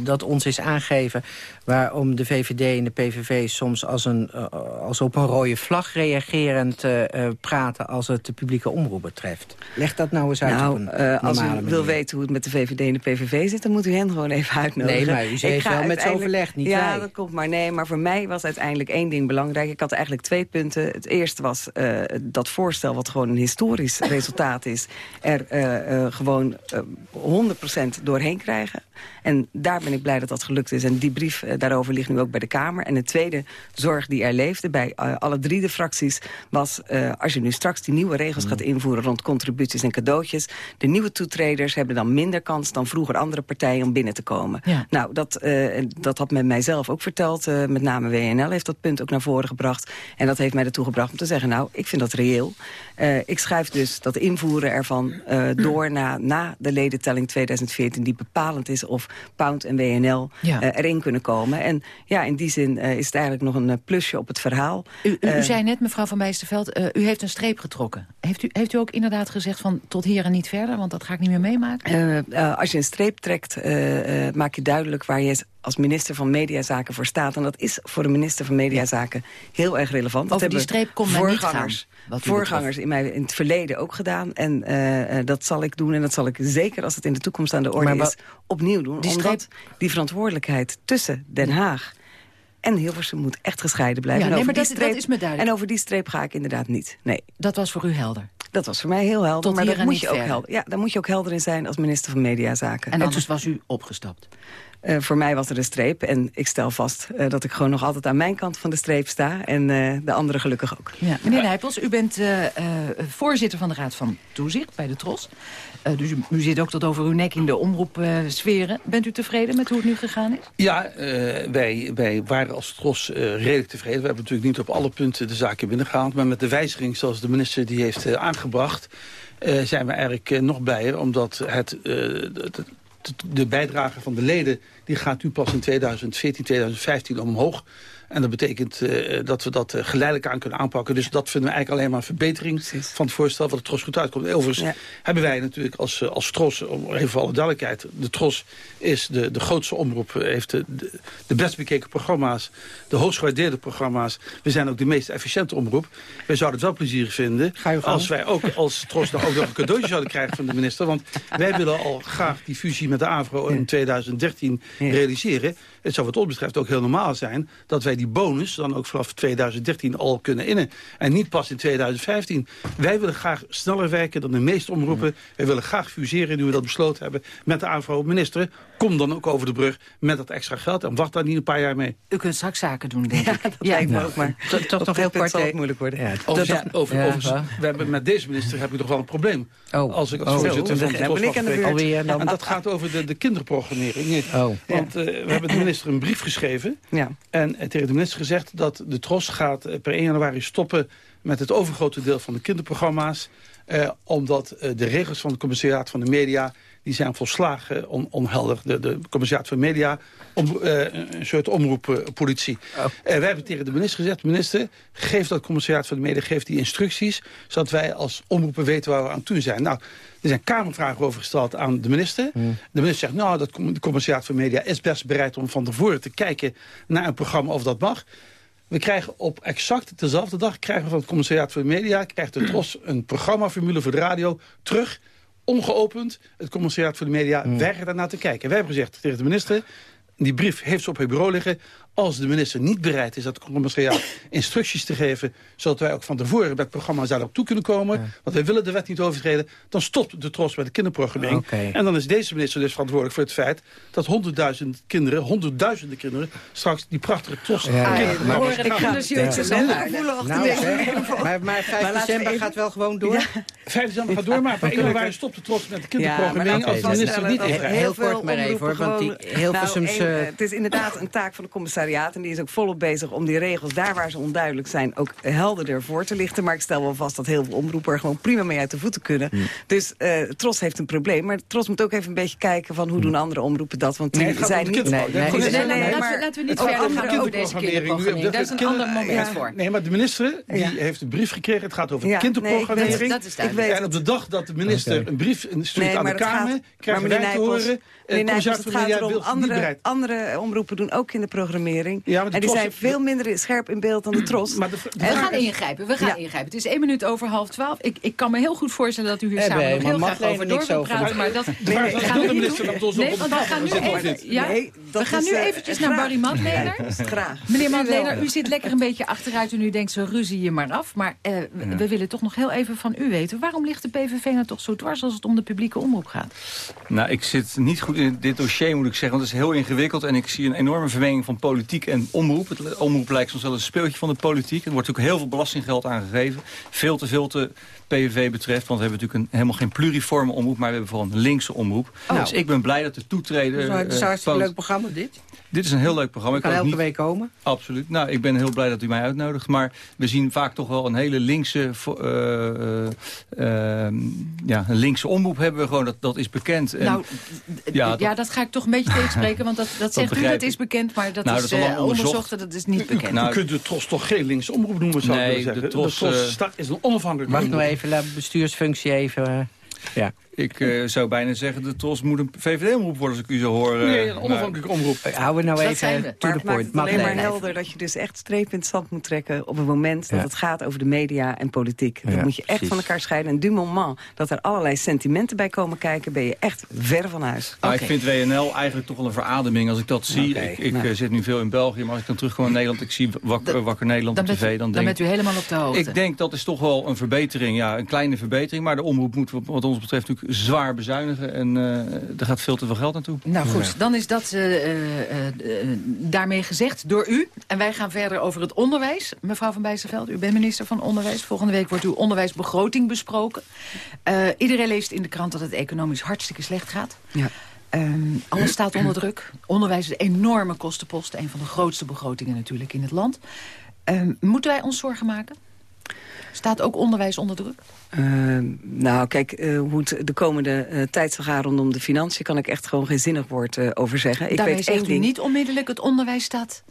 S13: dat ons eens aangeven... waarom de VVD en de PVV soms als, een, uh, als op een rode vlag reagerend uh, uh, praten... als het de publieke omroep betreft. Leg dat nou eens uit
S15: nou,
S13: op een
S15: Als u
S13: manier.
S15: wil weten hoe het met de VVD en de PVV zit... dan moet u hen gewoon even uitnodigen.
S13: Nee, maar u heeft wel met z'n overleg, niet
S15: Ja,
S13: wij.
S15: dat komt maar. Nee, maar voor mij was uiteindelijk één ding belangrijk. Ik had eigenlijk twee punten. Het eerste was dat voorstel, wat gewoon een historisch (laughs) resultaat is... er gewoon 100% doorheen krijgen. En daar ben ik blij dat dat gelukt is. En die brief uh, daarover ligt nu ook bij de Kamer. En de tweede zorg die er leefde bij uh, alle drie de fracties... was uh, als je nu straks die nieuwe regels mm. gaat invoeren... rond contributies en cadeautjes... de nieuwe toetreders hebben dan minder kans dan vroeger andere partijen... om binnen te komen. Ja. Nou, dat, dat had men mijzelf ook verteld. met name WNL heeft dat punt ook naar voren gebracht. En dat heeft mij ertoe gebracht om te zeggen... nou, ik vind dat reëel. ik schrijf dus dat invoeren ervan door (clears throat) na, na de ledentelling 2014... die bepalend is of Pound en WNL ja. erin kunnen komen. En ja, in die zin uh, is het eigenlijk nog een uh, plusje op het verhaal.
S12: U, u, u zei net, mevrouw van Bijsterveld, u heeft een streep getrokken. Heeft u, heeft u ook inderdaad gezegd van tot hier en niet verder? Want dat ga ik niet meer meemaken.
S15: als je een streep trekt, maak je duidelijk waar je als minister van Mediazaken voor staat. En dat is voor de minister van Mediazaken heel erg relevant.
S12: Over die streep komt gaan.
S15: Voorgangers in, mij, in het verleden ook gedaan. En uh, dat zal ik doen. En dat zal ik zeker als het in de toekomst aan de orde is opnieuw doen.
S12: Die
S15: omdat die verantwoordelijkheid tussen Den Haag en Hilversum moet echt gescheiden blijven.
S12: Ja, nee,
S15: en
S12: maar dat,
S15: streep,
S12: dat is me duidelijk.
S15: En over die streep ga ik inderdaad niet. Nee.
S12: Dat was voor u helder?
S15: Dat was voor mij heel helder.
S12: Tot
S15: maar dat
S12: en
S15: moet je ook helder. Ja, daar moet je ook helder in zijn als minister van Mediazaken.
S12: En anders was u opgestapt?
S15: Uh, voor mij was er een streep. En ik stel vast uh, dat ik gewoon nog altijd aan mijn kant van de streep sta. En uh, de anderen gelukkig ook.
S12: Ja. Meneer Nijpels, u bent voorzitter van de Raad van Toezicht bij de TROS. dus u, u, zit ook tot over uw nek in de omroepsferen. Bent u tevreden met hoe het nu gegaan is?
S16: Ja, wij, wij waren als TROS redelijk tevreden. We hebben natuurlijk niet op alle punten de zaken binnengehaald. Maar met de wijziging zoals de minister die heeft aangebracht... zijn we eigenlijk nog blijer, omdat het... het de bijdrage van de leden die gaat nu pas in 2014, 2015 omhoog. En dat betekent uh, dat we dat uh, geleidelijk aan kunnen aanpakken. Dus dat vinden we eigenlijk alleen maar een verbetering van het voorstel... wat er Tros goed uitkomt. Overigens ja. hebben wij natuurlijk als, als Tros, om even voor alle duidelijkheid... de Tros is de, de grootste omroep, heeft de, de, de best bekeken programma's... de hoogst gewaardeerde programma's. We zijn ook de meest efficiënte omroep. Wij zouden het wel plezierig vinden als wij ook als Tros... dan ook nog een cadeautje zouden krijgen van de minister. Want wij willen al graag die fusie met de AVRO in 2013 realiseren. Het zou wat ons betreft ook heel normaal zijn... dat wij die bonus dan ook vanaf 2013 al kunnen innen. En niet pas in 2015. Wij willen graag sneller werken dan de meeste omroepen. Wij willen graag fuseren, nu we dat besloten hebben... met de AVRO-minister. Kom dan ook over de brug met dat extra geld. En wacht daar niet een paar jaar mee.
S12: U kunt straks zaken doen, denk ik.
S15: dat lijkt me ook, maar
S12: toch nog heel kort.
S15: zal het moeilijk worden. Ja,
S16: overigens, over, overigens, we hebben met deze minister heb ik toch wel een probleem.
S15: Oh.
S16: Als ik als
S15: oh.
S16: voorzitter
S15: van
S16: de
S15: de.
S16: Alweer, En dat gaat over de, de kinderprogrammering. Oh. Want uh, we hebben (laughs) de minister een brief geschreven.
S15: Ja.
S16: En uh, tegen de minister gezegd dat de TROS gaat uh, per 1 januari stoppen... met het overgrote deel van de kinderprogramma's. omdat de regels van de commissariaat van de media die zijn volslagen on, onhelder. De, de commissariat van media, om, uh, een soort omroeppolitie. Oh. wij hebben tegen de minister gezegd... minister, geef dat commissariat van de media geef die instructies... zodat wij als omroepen weten waar we aan toe zijn. Nou, er zijn kamervragen over gesteld aan de minister. Mm. De minister zegt, nou, dat de commissariat van media is best bereid... om van tevoren te kijken naar een programma of dat mag... We krijgen op exact dezelfde dag krijgen we van het commissariaat voor media... krijgt de TROS (clears throat) een programmaformule voor de radio terug ongeopend. Het commissariaat voor de media mm. weigert daarnaar te kijken. Wij hebben gezegd tegen de minister... die brief heeft ze op het bureau liggen als de minister niet bereid is dat commissariaat (laughs) instructies te geven... zodat wij ook van tevoren met het programma daarop toe kunnen komen... want wij willen de wet niet overtreden... dan stopt de tros bij de kinderprogrammering.
S15: Okay.
S16: En dan is deze minister dus verantwoordelijk voor het feit... dat honderdduizend kinderen, honderdduizenden kinderen... straks die prachtige tros...
S15: Ja, ja, ja.
S12: Maar, maar, ik ga dus te
S13: nou, maar, maar 5 december gaat wel gewoon door?
S16: 5 december gaat door, maar bij 1 januari stopt de trots met de kinderprogrammering... als de minister niet is.
S13: Heel kort maar even, hoor, want die Hilversums...
S15: Het is inderdaad een taak van de commissariat en die is ook volop bezig om die regels, daar waar ze onduidelijk zijn... ook helderder voor te lichten. Maar ik stel wel vast dat heel veel omroepen er gewoon prima mee uit de voeten kunnen. Dus uh, Tros heeft een probleem. Maar Tros moet ook even een beetje kijken van hoe doen andere omroepen dat. Want die
S16: nee,
S15: zijn niet...
S16: Nee, nee,
S12: nee, nee, nee, maar laten we niet verder gaan over deze kinderprogrammering. Dat is een ander moment voor.
S16: Nee, maar de minister die heeft een brief gekregen. Het gaat over ja, kinderprogrammering.
S12: dat is duidelijk.
S16: En op de dag dat de minister een brief stuurt aan de Kamer... krijgen wij te horen...
S15: Nee, nee, het gaat erom, andere, andere omroepen doen ook kinderprogrammering. Ja, en die zijn veel minder scherp in beeld dan de (clears throat) Tros.
S12: Maar de, we gaan ingrijpen, we gaan ja. ingrijpen. Het is één minuut over half twaalf. Ik, ik kan me heel goed voorstellen dat u hier samen nog heel graag over door wilt praten. Maar dat
S16: nee, nee, gaan we niet doen.
S12: Nee, want we gaan nu even, ja, we gaan nu eventjes naar Barry Matlener.
S15: Graag.
S12: Meneer Matlener, u zit lekker een beetje achteruit en u denkt zo ruzie je maar af. Maar we willen toch nog heel even van u weten. Waarom ligt de PVV nou toch zo dwars als het om de publieke omroep gaat?
S14: Nou, ik zit niet goed in dit dossier moet ik zeggen. Want het is heel ingewikkeld en ik zie een enorme vermenging van politiek en omroep. Het omroep lijkt soms wel een speeltje van de politiek. Er wordt ook heel veel belastinggeld aangegeven. Veel te veel te PVV betreft. Want we hebben natuurlijk een, helemaal geen pluriforme omroep... maar we hebben vooral een linkse omroep. Oh. Dus ik ben blij dat de toetreden...
S13: Het is uh, leuk programma, dit.
S14: Dit is een heel leuk programma.
S13: Ik kan elke niet... week komen?
S14: Absoluut. Nou, ik ben heel blij dat u mij uitnodigt. Maar we zien vaak toch wel een hele linkse, uh, uh, ja, een linkse omroep hebben we gewoon. Dat, dat is bekend.
S12: En, nou, ja, dat... ja, dat ga ik toch een beetje tegenspreken. Want dat, dat (laughs) zegt u, dat is bekend. Maar dat nou, is dat uh, onderzocht dat is niet bekend.
S16: Nou, u kunt de TROS toch geen linkse omroep noemen, zou nee, ik zeggen. De TROS, de TROS is een onafhankelijk
S13: Mag ik nog even de bestuursfunctie even... Ja.
S14: Ik uh, zou bijna zeggen, de TROS moet een VVD-omroep worden als ik u zo hoor. Uh,
S16: nee, een onafhankelijke omroep.
S13: Uh, houden we nou dat even to
S15: the point. Maar het alleen maar helder dat je dus echt streep in het zand moet trekken... op het moment dat het gaat over de media en politiek. Ja, dat moet je echt van elkaar scheiden. En du moment dat er allerlei sentimenten bij komen kijken... ben je echt ver van huis.
S14: Nou, okay. Ik vind WNL eigenlijk toch wel een verademing als ik dat zie. Okay, ik, ik nou. zit nu veel in België, maar als ik dan terugkom in Nederland... ik zie Wakker, wakker Nederland
S12: dan
S14: op tv, dan,
S12: dan
S14: denk
S12: bent u helemaal op de hoogte.
S14: Ik denk dat is toch wel een verbetering. Ja, een kleine verbetering. Maar de omroep moet wat ons betreft natuurlijk zwaar bezuinigen en uh, er gaat veel te veel geld naartoe.
S12: Nou goed, dan is dat uh, uh, daarmee gezegd door u. En wij gaan verder over het onderwijs. Mevrouw van Bijsterveld, u bent minister van Onderwijs. Volgende week wordt uw onderwijsbegroting besproken. iedereen leest in de krant dat het economisch hartstikke slecht gaat. Ja. Um, alles staat onder druk. Onderwijs is een enorme kostenpost. Een van de grootste begrotingen natuurlijk in het land. Um, moeten wij ons zorgen maken? Staat ook onderwijs onder druk?
S15: Uh, nou, kijk, uh, hoe het de komende uh, tijd zal gaan rondom de financiën... kan ik echt gewoon geen zinnig woord over zeggen. Ik
S12: Daarmee
S15: weet
S12: zegt
S15: één
S12: u
S15: ding.
S12: niet onmiddellijk het onderwijs staat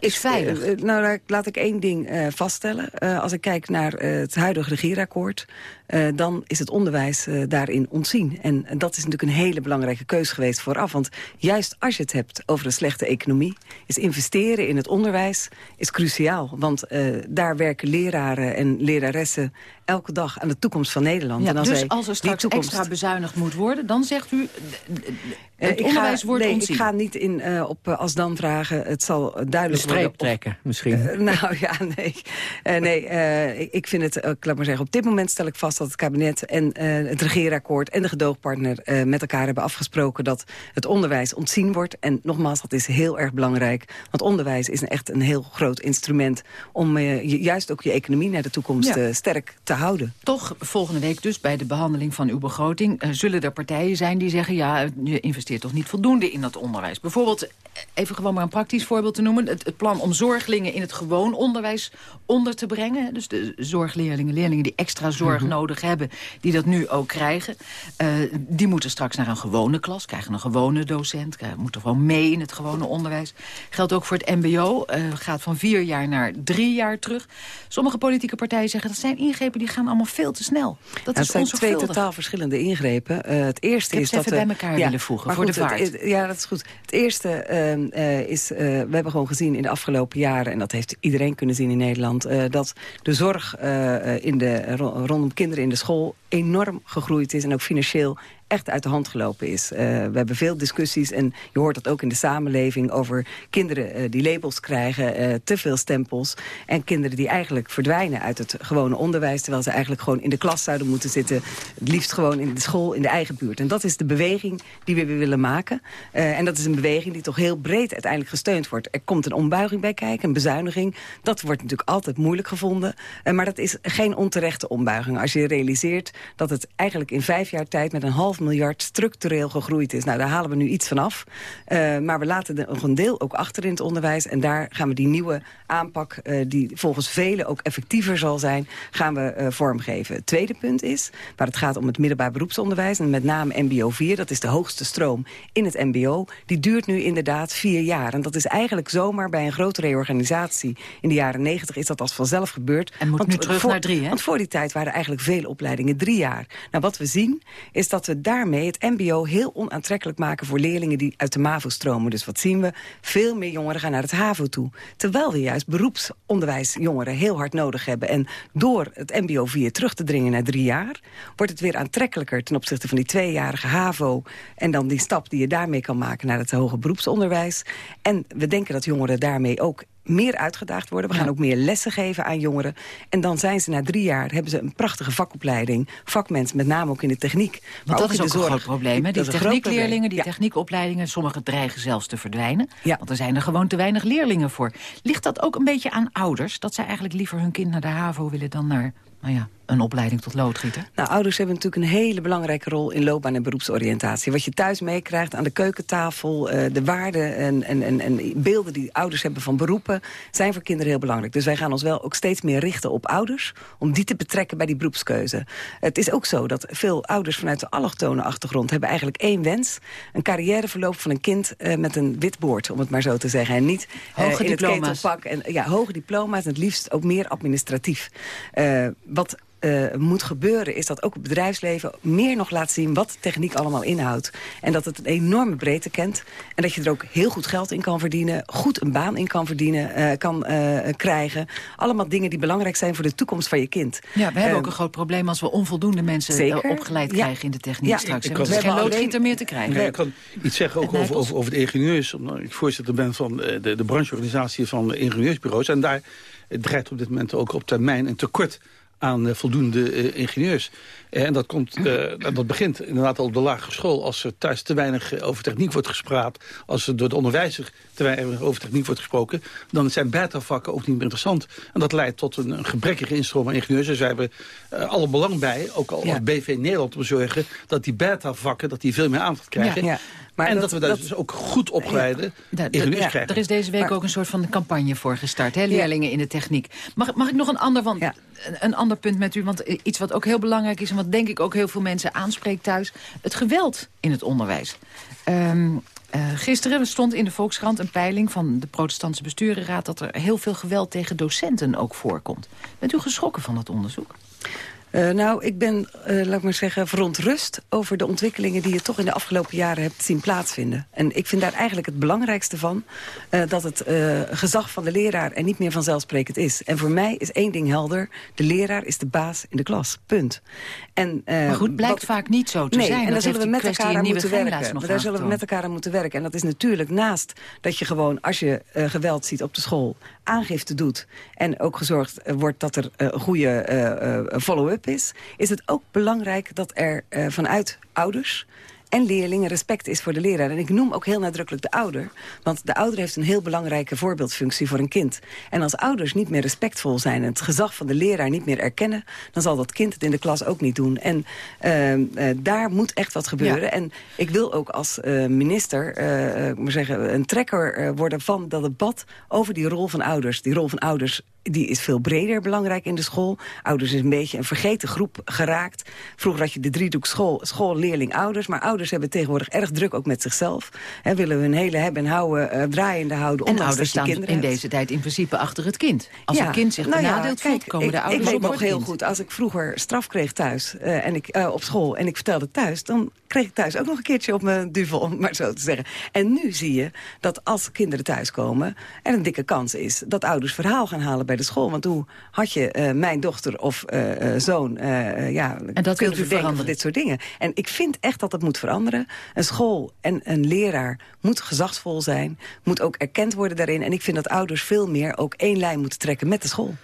S12: is veilig?
S15: Uh, nou, laat ik één ding uh, vaststellen. Uh, als ik kijk naar het huidige regeerakkoord... dan is het onderwijs daarin ontzien. En, en, dat is natuurlijk een hele belangrijke keus geweest vooraf. Want juist als je het hebt over een slechte economie... is investeren in het onderwijs is cruciaal. Want daar werken leraren en leraressen elke dag aan de toekomst van Nederland.
S12: Ja,
S15: en
S12: als dus als er straks toekomst... extra bezuinigd moet worden... dan zegt u, het onderwijs
S15: ga,
S12: wordt
S15: nee,
S12: ontzien.
S15: Ik ga niet in, op als dan vragen. Het zal duidelijk
S13: een streep
S15: worden.
S13: trekken, misschien.
S15: nou ja, (laughs) nee. nee ik vind het, ik laat maar zeggen, op dit moment stel ik vast dat het kabinet en het regeerakkoord en de gedoogpartner met elkaar hebben afgesproken dat het onderwijs ontzien wordt. En nogmaals, dat is heel erg belangrijk. Want onderwijs is een, echt een heel groot instrument om juist ook je economie naar de toekomst
S12: Ja.
S15: sterk te houden.
S12: Toch, volgende week dus bij de behandeling van uw begroting... eh, zullen er partijen zijn die zeggen... ja, je investeert toch niet voldoende in dat onderwijs. Bijvoorbeeld, eh, even gewoon maar een praktisch voorbeeld te noemen... het, het plan om zorglingen in het gewoon onderwijs onder te brengen. Dus de zorgleerlingen, leerlingen die extra zorg
S15: Mhm.
S12: nodig hebben... die dat nu ook krijgen. eh, die moeten straks naar een gewone klas, krijgen een gewone docent... moeten gewoon mee in het gewone onderwijs. Geldt ook voor het mbo, eh, gaat van vier jaar naar drie jaar terug. Sommige politieke partijen zeggen... dat zijn ingrepen die gaan allemaal veel te snel. Dat
S15: Ja,
S12: is
S15: zijn twee totaal verschillende ingrepen. Eh, het eerste is dat eh,
S12: bij elkaar willen voegen, voor
S15: goed,
S12: de vaart.
S15: het- ja, dat is goed. Het eerste ehm, eh, is, we hebben gewoon in de afgelopen jaren... en dat heeft iedereen kunnen zien in Nederland... eh, dat de zorg eh, eh, in de, ro- rondom kinderen in de school enorm gegroeid is... en ook financieel echt uit de hand gelopen is. Eh, we hebben veel discussies en je hoort dat ook in de samenleving... over kinderen eh, die labels krijgen, eh, te veel stempels... en kinderen die eigenlijk verdwijnen uit het gewone onderwijs... terwijl ze eigenlijk gewoon in de klas zouden moeten zitten... het liefst gewoon in de school in de eigen buurt. En dat is de beweging die we willen maken. En dat is een beweging die toch heel breed uiteindelijk gesteund wordt. Er komt een ombuiging bij kijken, een bezuiniging. Dat wordt natuurlijk altijd moeilijk gevonden. Maar dat is geen onterechte ombuiging. Als je realiseert dat het eigenlijk in vijf jaar tijd... met een half miljard structureel gegroeid is. Nou, daar halen we nu iets van af. Eh, maar we laten er nog een deel ook achter in het onderwijs. En daar gaan we die nieuwe aanpak... eh, die volgens velen ook effectiever zal zijn... gaan we eh, vormgeven. Het tweede punt is, waar het gaat om het middelbaar beroepsonderwijs... en met name mbo 4, dat is de hoogste stroom in het mbo... die duurt nu inderdaad vier jaar. En dat is eigenlijk zomaar bij een grote reorganisatie... in de jaren negentig is dat als vanzelf gebeurd.
S12: En moet nu terug
S15: voor,
S12: naar drie, hè?
S15: Want voor die tijd waren eigenlijk vele opleidingen drie jaar. Nou, wat we zien is dat we daarmee het mbo heel onaantrekkelijk maken... voor leerlingen die uit de MAVO stromen. Dus wat zien we? Veel meer jongeren gaan naar het HAVO toe. Terwijl we juist beroepsonderwijsjongeren heel hard nodig hebben. En door het mbo 4 terug te dringen naar drie jaar... wordt het weer aantrekkelijker ten opzichte van die tweejarige HAVO... en dan die stap die je daarmee kan maken naar het hoger beroepsonderwijs. En we denken dat jongeren daarmee ook meer uitgedaagd worden. We gaan ook meer lessen geven aan jongeren. En dan zijn ze na drie jaar, hebben ze een prachtige vakopleiding. Vakmens, met name ook in de techniek. maar
S12: Want dat
S15: ook
S12: is ook een groot probleem. Hè? Die techniekleerlingen, die.
S15: Ja.
S12: techniekopleidingen... sommige dreigen zelfs te verdwijnen. Want er zijn er gewoon te weinig leerlingen voor. Ligt dat ook een beetje aan ouders? Dat zij eigenlijk liever hun kind naar de HAVO willen dan naar... Nou ja, een opleiding tot loodgieter?
S15: Nou, ouders hebben natuurlijk een hele belangrijke rol in loopbaan- en beroepsoriëntatie. Wat je thuis meekrijgt aan de keukentafel, eh, de waarden en, en, en, en beelden die ouders hebben van beroepen, zijn voor kinderen heel belangrijk. Dus wij gaan ons wel ook steeds meer richten op ouders, om die te betrekken bij die beroepskeuze. Het is ook zo dat veel ouders vanuit de allochtone achtergrond hebben eigenlijk één wens. Een carrièreverloop van een kind eh, met een wit boord, om het maar zo te zeggen. En niet eh,
S12: Hoge
S15: in het
S12: diploma's.
S15: ketelpak. En, ja, hoge diploma's en het liefst ook meer administratief. Wat eh, moet gebeuren is dat ook het bedrijfsleven meer nog laat zien wat techniek allemaal inhoudt. En dat het een enorme breedte kent. En dat je er ook heel goed geld in kan verdienen, goed een baan in kan verdienen, eh, kan eh, krijgen. Allemaal dingen die belangrijk zijn voor de toekomst van je kind.
S12: Ja, we hebben
S15: Ehm,
S12: ook een groot probleem als we onvoldoende mensen
S15: zeker.
S12: opgeleid
S15: Ja.
S12: krijgen in de techniek
S15: Ja.
S12: straks.
S16: Ik
S12: er
S16: we
S12: geen
S16: hebben
S12: loodgieter meer te krijgen.
S16: Nee, ik kan iets zeggen ook over, over, over de ingenieurs. Omdat ik voorzitter ben van eh, de, de brancheorganisatie van de ingenieursbureaus. En daar dreigt op dit moment ook op termijn een tekort aan eh, voldoende eh, ingenieurs. Eh, en dat, komt, dat begint inderdaad al op de lagere school. Als er thuis te weinig over techniek wordt gespraat... als er door de onderwijzer te weinig over techniek wordt gesproken... dan zijn beta-vakken ook niet meer interessant. En dat leidt tot een, een gebrekkige instroom aan ingenieurs. Dus wij hebben alle belang bij, ook al als BV Nederland... om te zorgen dat die beta-vakken dat die veel meer aandacht krijgen.
S15: Ja, ja. Maar
S16: en
S15: dat-
S16: dat, we daar
S15: dat-
S16: dus ook goed opgeleide ingenieurs
S12: ja,
S16: krijgen.
S12: er is deze week ook een soort van campagne voor gestart. Hè? Leerlingen in de techniek. Mag, mag ik nog een ander, want, een, een ander punt met u? Want eh, iets wat ook heel belangrijk is... en wat denk ik ook heel veel mensen aanspreekt thuis... het geweld in het onderwijs. Ehm, Uh, gisteren stond in de Volkskrant een peiling van de protestantse besturenraad... dat er heel veel geweld tegen docenten ook voorkomt. Bent u geschrokken van dat onderzoek?
S15: Uh, nou, ik ben, uh, laat ik maar zeggen, verontrust over de ontwikkelingen... die je toch in de afgelopen jaren hebt zien plaatsvinden. En ik vind daar eigenlijk het belangrijkste van... Uh, dat het gezag van de leraar er niet meer vanzelfsprekend is. En voor mij is één ding helder. De leraar is de baas in de klas. Punt.
S12: En, maar goed, blijkt wat, vaak niet zo te
S15: nee,
S12: zijn.
S15: en daar zullen we met elkaar aan moeten werken. Maar daar zullen we met elkaar aan moeten werken. En dat is natuurlijk naast dat je gewoon, als je geweld ziet op de school... aangifte doet en ook gezorgd wordt dat er een goede follow-up is... is het ook belangrijk dat er vanuit ouders en leerlingen respect is voor de leraar. En ik noem ook heel nadrukkelijk de ouder. Want de ouder heeft een heel belangrijke voorbeeldfunctie voor een kind. En als ouders niet meer respectvol zijn... en het gezag van de leraar niet meer erkennen... dan zal dat kind het in de klas ook niet doen. En uh, uh, daar moet echt wat gebeuren. Ja. En ik wil ook als uh, minister maar zeggen, een trekker worden van dat debat... over die rol van ouders. Die rol van ouders die is veel breder belangrijk in de school. Ouders is een beetje een vergeten groep geraakt. Vroeger had je de driedoek school, school leerling, ouders. Maar ouders hebben tegenwoordig erg druk ook met zichzelf. He, willen hun hele hebben en houden, uh, draaiende houden.
S12: En ouders staan in hebt. deze tijd in principe achter het kind. Als
S15: ja,
S12: een kind zich
S15: nou
S12: benadeeld
S15: ja,
S12: voelt, komen
S15: ik,
S12: de ouders
S15: Ik weet nog heel goed, als ik vroeger straf kreeg thuis uh, en ik, uh, op school... en ik vertelde thuis, dan kreeg ik thuis ook nog een keertje op mijn duvel, om maar zo te zeggen. En nu zie je dat als kinderen thuiskomen... er een dikke kans is dat ouders verhaal gaan halen bij de school. Want hoe had je uh, mijn dochter of uh, zoon uh, ja,
S12: en dat u
S15: van dit soort dingen. En ik vind echt dat dat moet veranderen. Een school en een leraar moet gezagsvol zijn, moet ook erkend worden daarin. En ik vind dat ouders veel meer ook één lijn moeten trekken met de school.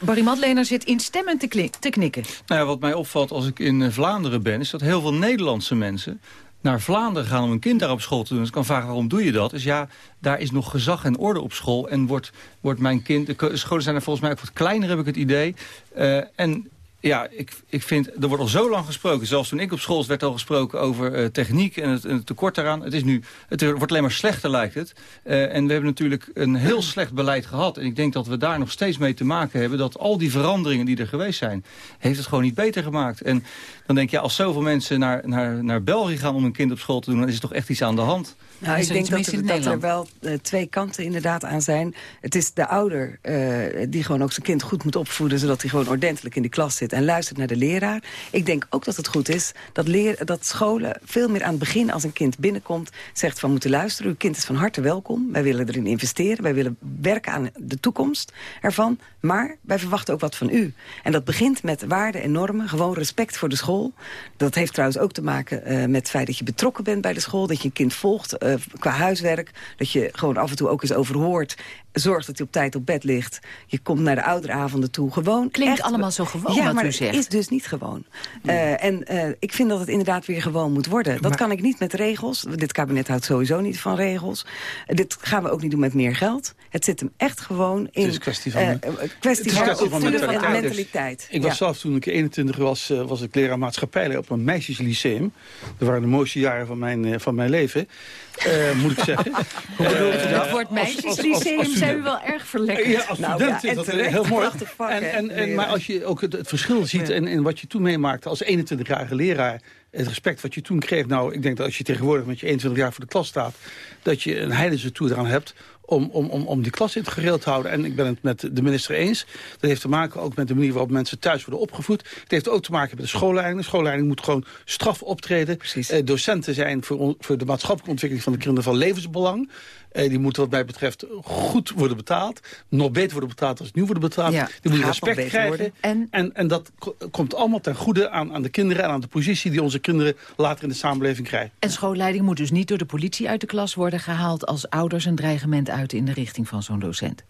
S12: Barry Madlener zit instemmend te, te knikken.
S14: Nou wat mij opvalt als ik in Vlaanderen ben... is dat heel veel Nederlandse mensen naar Vlaanderen gaan om een kind daar op school te doen. Dus ik kan vragen, waarom doe je dat? Dus ja, daar is nog gezag en orde op school. En wordt, wordt mijn kind... De scholen zijn er volgens mij ook wat kleiner, heb ik het idee. Uh, en ja, ik, ik vind, er wordt al zo lang gesproken. Zelfs toen ik op school werd al gesproken over uh, techniek en het, en het, tekort daaraan. Het, is nu, het wordt alleen maar slechter, lijkt het. Uh, en we hebben natuurlijk een heel slecht beleid gehad. En ik denk dat we daar nog steeds mee te maken hebben. Dat al die veranderingen die er geweest zijn, heeft het gewoon niet beter gemaakt. En dan denk je, als zoveel mensen naar, naar, naar België gaan om een kind op school te doen... dan is er toch echt iets aan de hand.
S15: Nou, ik denk dat er, dat er wel uh, twee kanten inderdaad aan zijn. Het is de ouder uh, die gewoon ook zijn kind goed moet opvoeden... zodat hij gewoon ordentelijk in de klas zit en luistert naar de leraar. Ik denk ook dat het goed is dat, leer, dat scholen veel meer aan het begin... als een kind binnenkomt, zegt van moeten luisteren. Uw kind is van harte welkom. Wij willen erin investeren. Wij willen werken aan de toekomst ervan. Maar wij verwachten ook wat van u. En dat begint met waarden en normen. Gewoon respect voor de school. Dat heeft trouwens ook te maken uh, met het feit dat je betrokken bent bij de school. Dat je een kind volgt uh, qua huiswerk. Dat je gewoon af en toe ook eens overhoort. Zorg dat hij op tijd op bed ligt. Je komt naar de ouderavonden toe. Gewoon
S12: Klinkt
S15: echt,
S12: allemaal zo gewoon
S15: ja,
S12: wat
S15: maar
S12: u zegt.
S15: is dus niet gewoon. Uh, en uh, ik vind dat het inderdaad weer gewoon moet worden. Dat
S12: Maar-
S15: kan ik niet met regels. Dit kabinet houdt sowieso niet van regels. Uh, dit gaan we ook niet doen met meer geld. Het zit hem echt gewoon in...
S16: Het is een kwestie van-
S15: eh,
S16: het
S15: een
S16: is
S15: kwestie van,
S16: kwestie van
S15: opvoeden
S16: mentaliteit.
S15: en mentaliteit.
S16: Ik was
S15: Ja.
S16: zelf toen ik 21 was, eh, was ik leraar maatschappij op een meisjeslyceum. Dat waren de mooiste jaren van mijn, eh, van mijn leven, eh, moet ik zeggen. (laughs)
S12: Hoe bedoelt u
S16: Eh,
S12: dat? Voor het meisjeslyceum zijn we wel erg verlekkerd.
S16: Ja, als
S12: Nou
S16: student
S12: ja,
S16: is dat
S12: terecht.
S16: heel mooi.
S12: Vak,
S16: en, en, en, maar als je ook het, het verschil ziet en, en wat je toen meemaakte als 21-jarige leraar... het respect wat je toen kreeg... nou, ik denk dat als je tegenwoordig met je 21 jaar voor de klas staat... dat je een heidense toe eraan hebt om, om, om, om die klas integreel te houden. En ik ben het met de minister eens. Dat heeft te maken ook met de manier waarop mensen thuis worden opgevoed. Het heeft ook te maken met de schoolleiding. De schoolleiding moet gewoon straf optreden. Eh, docenten zijn voor, voor de maatschappelijke ontwikkeling van de kinderen van levensbelang. Eh, die moeten wat mij betreft goed worden betaald. Nog beter worden betaald als het nu worden betaald.
S12: Ja,
S16: die moeten respect krijgen.
S12: En-
S16: En, en dat ko- komt allemaal ten goede aan, aan de kinderen en aan de positie die onze kinderen later in de samenleving krijgen.
S12: En schoolleiding moet dus niet door de politie uit de klas worden gehaald... als ouders een dreigement uiten in de richting van zo'n docent.